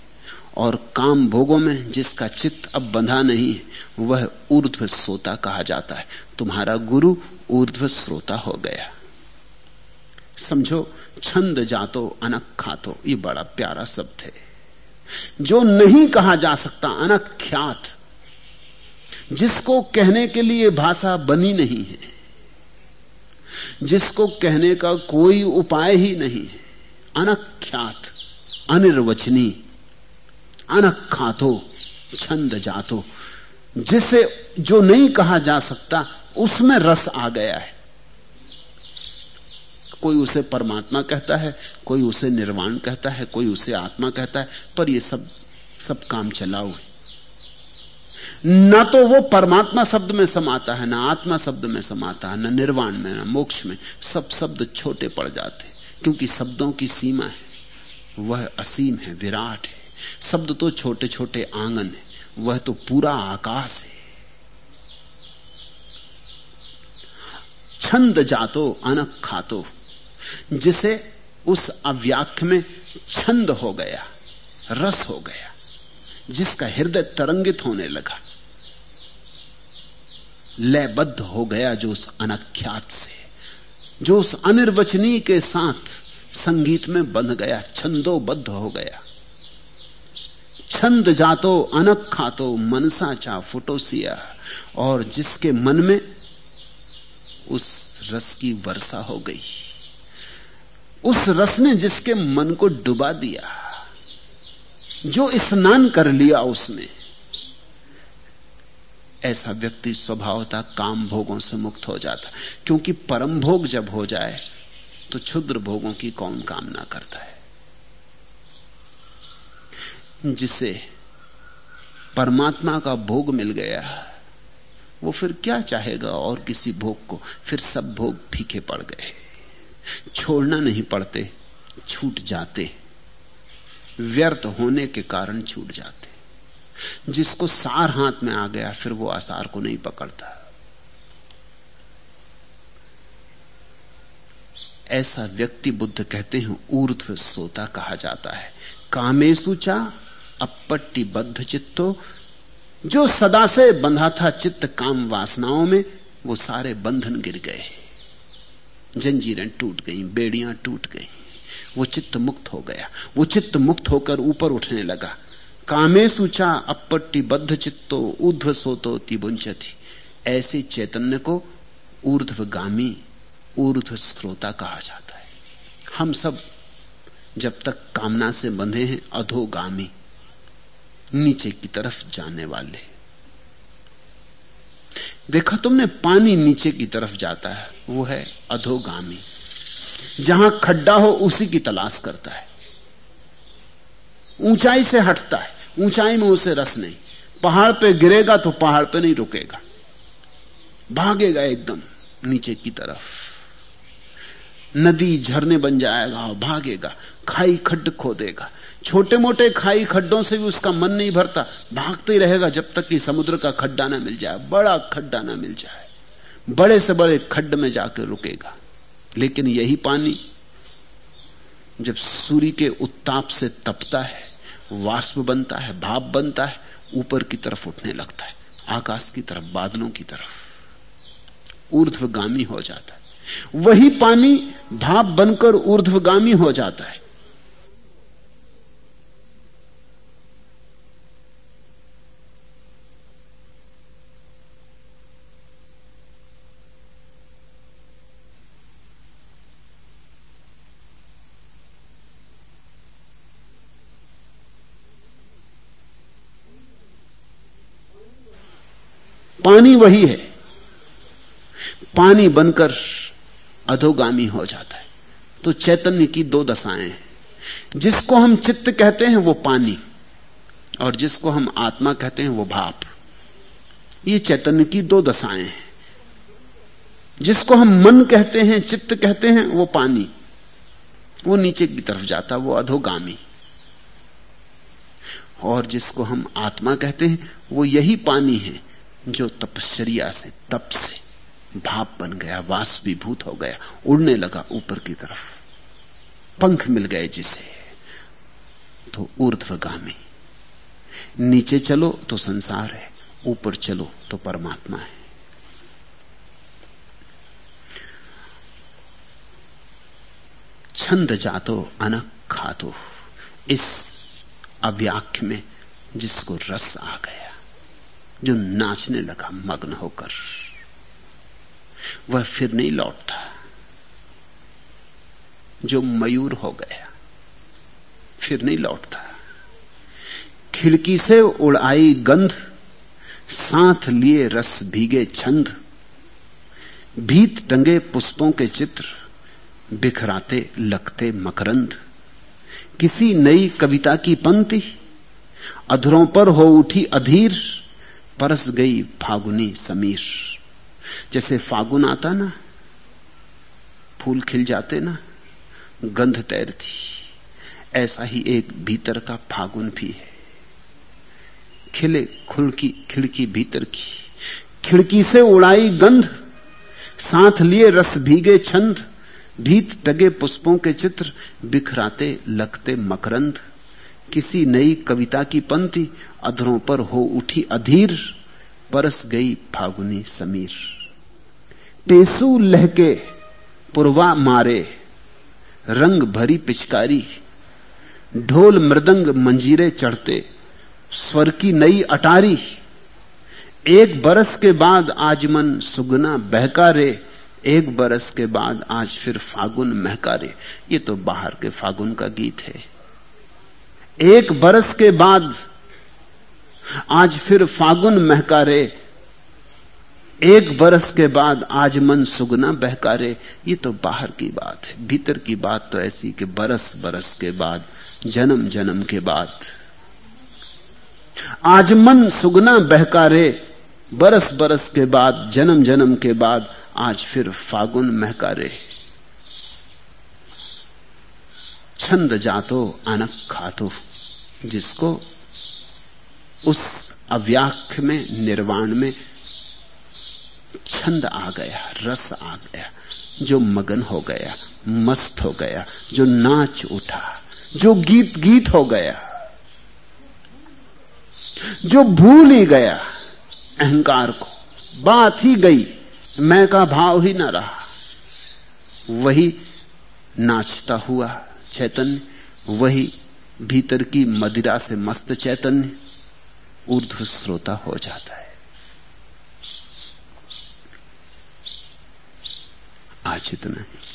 और काम भोगों में जिसका चित्त अब बंधा नहीं वह ऊर्ध्व श्रोता कहा जाता है। तुम्हारा गुरु ऊर्ध्व श्रोता हो गया। समझो, छंद जातो अनक खातो, ये बड़ा प्यारा शब्द है। जो नहीं कहा जा सकता अनख्यात जिसको कहने के लिए भाषा बनी नहीं है, जिसको कहने का कोई उपाय ही नहीं है अनख्यात अनिर्वचनी अनखातो, छंद जातो। जिसे जो नहीं कहा जा सकता, उसमें रस आ गया है। कोई उसे परमात्मा कहता है, कोई उसे निर्वाण कहता है, कोई उसे आत्मा कहता है, पर ये सब सब काम चलाओ है। न तो वो परमात्मा शब्द में समाता है, ना आत्मा शब्द में समाता है, न निर्वाण में, न मोक्ष में, सब शब्द छोटे पड़ जाते क्योंकि शब्दों की सीमा है, वह असीम है, विराट है। शब्द तो छोटे छोटे आँगन है, वह तो पूरा आकाश है। छंद जातो अनक खातो, जिसे उस अव्याख्य में छंद हो गया, रस हो गया, जिसका हृदय तरंगित होने लगा। लयबद्ध हो गया जो उस अनख्यात से, जो उस अनिर्वचनीय के साथ संगीत में बंध गया, छंदोबद्ध हो गया। छंद जातो अनक खातो, मनसा चा फुटोसिया। और जिसके मन में उस रस की वर्षा हो गई। उस रस ने जिसके मन को डुबा दिया, जो स्नान कर लिया उसने, ऐसा व्यक्ति स्वभावता काम भोगों से मुक्त हो जाता। क्योंकि परम भोग जब हो जाए तो क्षुद्र भोगों की कौन कामना करता है? जिसे परमात्मा का भोग मिल गया, वो फिर क्या चाहेगा और किसी भोग को? फिर सब भोग फीके पड़ गए। छोड़ना नहीं पड़ते, छूट जाते। व्यर्थ होने के कारण छूट जाते। जिसको सार हाथ में आ गया, फिर वो आसार को नहीं पकड़ता। ऐसा व्यक्ति बुद्ध कहते हैं, ऊर्ध्व सोता कहा जाता है। कामेशुचा बद्ध चित्तो, जो सदा से बंधा था चित्त काम वासनाओं में, वो सारे बंधन गिर गए। जंजीरें टूट गई, बेड़ियाँ टूट गई। वो चित्त मुक्त हो गया। वो चित्त मुक्त होकर ऊपर उठने लगा। कामे सुचा अपट्टी बद्ध चित्तो ऊर्ध्व सोतो तिबुंचती ऐसे चैतन्य को ऊर्ध्वगामी, ऊर्ध्व श्रोता कहा जाता है। हम सब जब तक कामना से बंधे हैं, अधोगामी। नीचे की तरफ़ जाने वाले। देखा, तुमने पानी नीचे की तरफ़ जाता है, वो है अधोगामी। जहाँ खड्डा हो, उसी की तलाश करता है। ऊंचाई से हटता है, ऊंचाई में उसे रस नहीं। पहाड़ पे गिरेगा तो पहाड़ पे नहीं रुकेगा। भागेगा एकदम नीचे की तरफ़। नदी झरने बन जाएगा और भागेगा, खाई खड्ड खोदेगा। छोटे मोटे खाई खड्डों से भी उसका मन नहीं भरता। भागते ही रहेगा जब तक कि समुद्र का खड्डा ना मिल जाए, बड़ा खड्डा ना मिल जाए। बड़े से बड़े खड्ड में जाकर रुकेगा। लेकिन यही पानी जब सूर्य के उत्ताप से तपता है, वाष्प बनता है, भाप बनता है, ऊपर की तरफ़ उठने लगता है, आकाश की तरफ़, बादलों की तरफ़। ऊर्ध्वगामी हो जाता है। वही पानी भाप बनकर ऊर्ध्वगामी हो जाता है। पानी वही है। पानी बनकर अधोगामी हो जाता है। तो चैतन्य की दो दशाएँ हैं। जिसको हम चित्त कहते हैं वो पानी, और जिसको हम आत्मा कहते हैं वो भाप। ये चैतन्य की दो दशाएँ हैं। जिसको हम मन कहते हैं, चित्त कहते हैं, वो पानी। वो नीचे की तरफ़ जाता, वो अधोगामी। और जिसको हम आत्मा कहते हैं, वो यही पानी है। जो तपश्चर्या से, तप से भाप बन गया, वाष्पीभूत हो गया, उड़ने लगा ऊपर की तरफ़। पंख मिल गए जिसे। तो ऊर्ध्वगामी। नीचे चलो तो संसार है, ऊपर चलो तो परमात्मा है। छंद जातो अनक खातो। इस अव्याख्य में जिसको रस आ गया। जो नाचने लगा मग्न होकर। वह फिर नहीं लौटता। जो मयूर हो गया, फिर नहीं लौटता। खिड़की से उड़ाई गंध, साथ लिए रस भीगे छंद, भीत टंगे पुष्पों के चित्र, बिखराते लगते मकरंद। किसी नई कविता की पंक्ति, अधरों पर हो उठी अधीर परस गई फागुनी समीर। जैसे फागुन आता ना, फूल खिल जाते ना, गंध तैरती। ऐसा ही एक भीतर का फागुन भी है। खिले खुलकी, खिड़की भीतर की। खिड़की से उड़ाई गंध, साथ लिए रस भीगे छंद, भीत टगे पुष्पों के चित्र, बिखराते लगते मकरंद। किसी नई कविता की पंक्ति अधरों पर हो उठी अधीर, परस गई फागुनी समीर। टेसू लहके, पुरवा मारे, रंग भरी पिचकारी, ढोल मृदंग मंजीरे चढ़ते, स्वर की नई अटारी। एक बरस के बाद आज मन सुगना बहकारे एक बरस के बाद आज फिर फागुन महकारे ये तो बाहर के फागुन का गीत है। एक बरस के बाद आज फिर फागुन महकारे एक बरस के बाद आज मन सुगना बहकारे ये तो बाहर की बात है, भीतर की बात तो ऐसी कि बरस बरस के बाद, जन्म जन्म के बाद। आज मन सुगना बहकारे बरस बरस के बाद, जन्म जन्म के बाद, आज फिर फागुन महकारे छंद जातो अनक खातो, जिसको उस अव्याख्य में, निर्वाण में छंद आ गया, रस आ गया, जो मगन हो गया, मस्त हो गया, जो नाच उठा, जो गीत गीत हो गया, जो भूल ही गया, अहंकार को, बात ही गई, मैं का भाव ही ना रहा। वही नाचता हुआ चैतन्य, वही भीतर की मदिरा से मस्त चैतन्य ऊर्ध्व श्रोता हो जाता है। आज इतना है।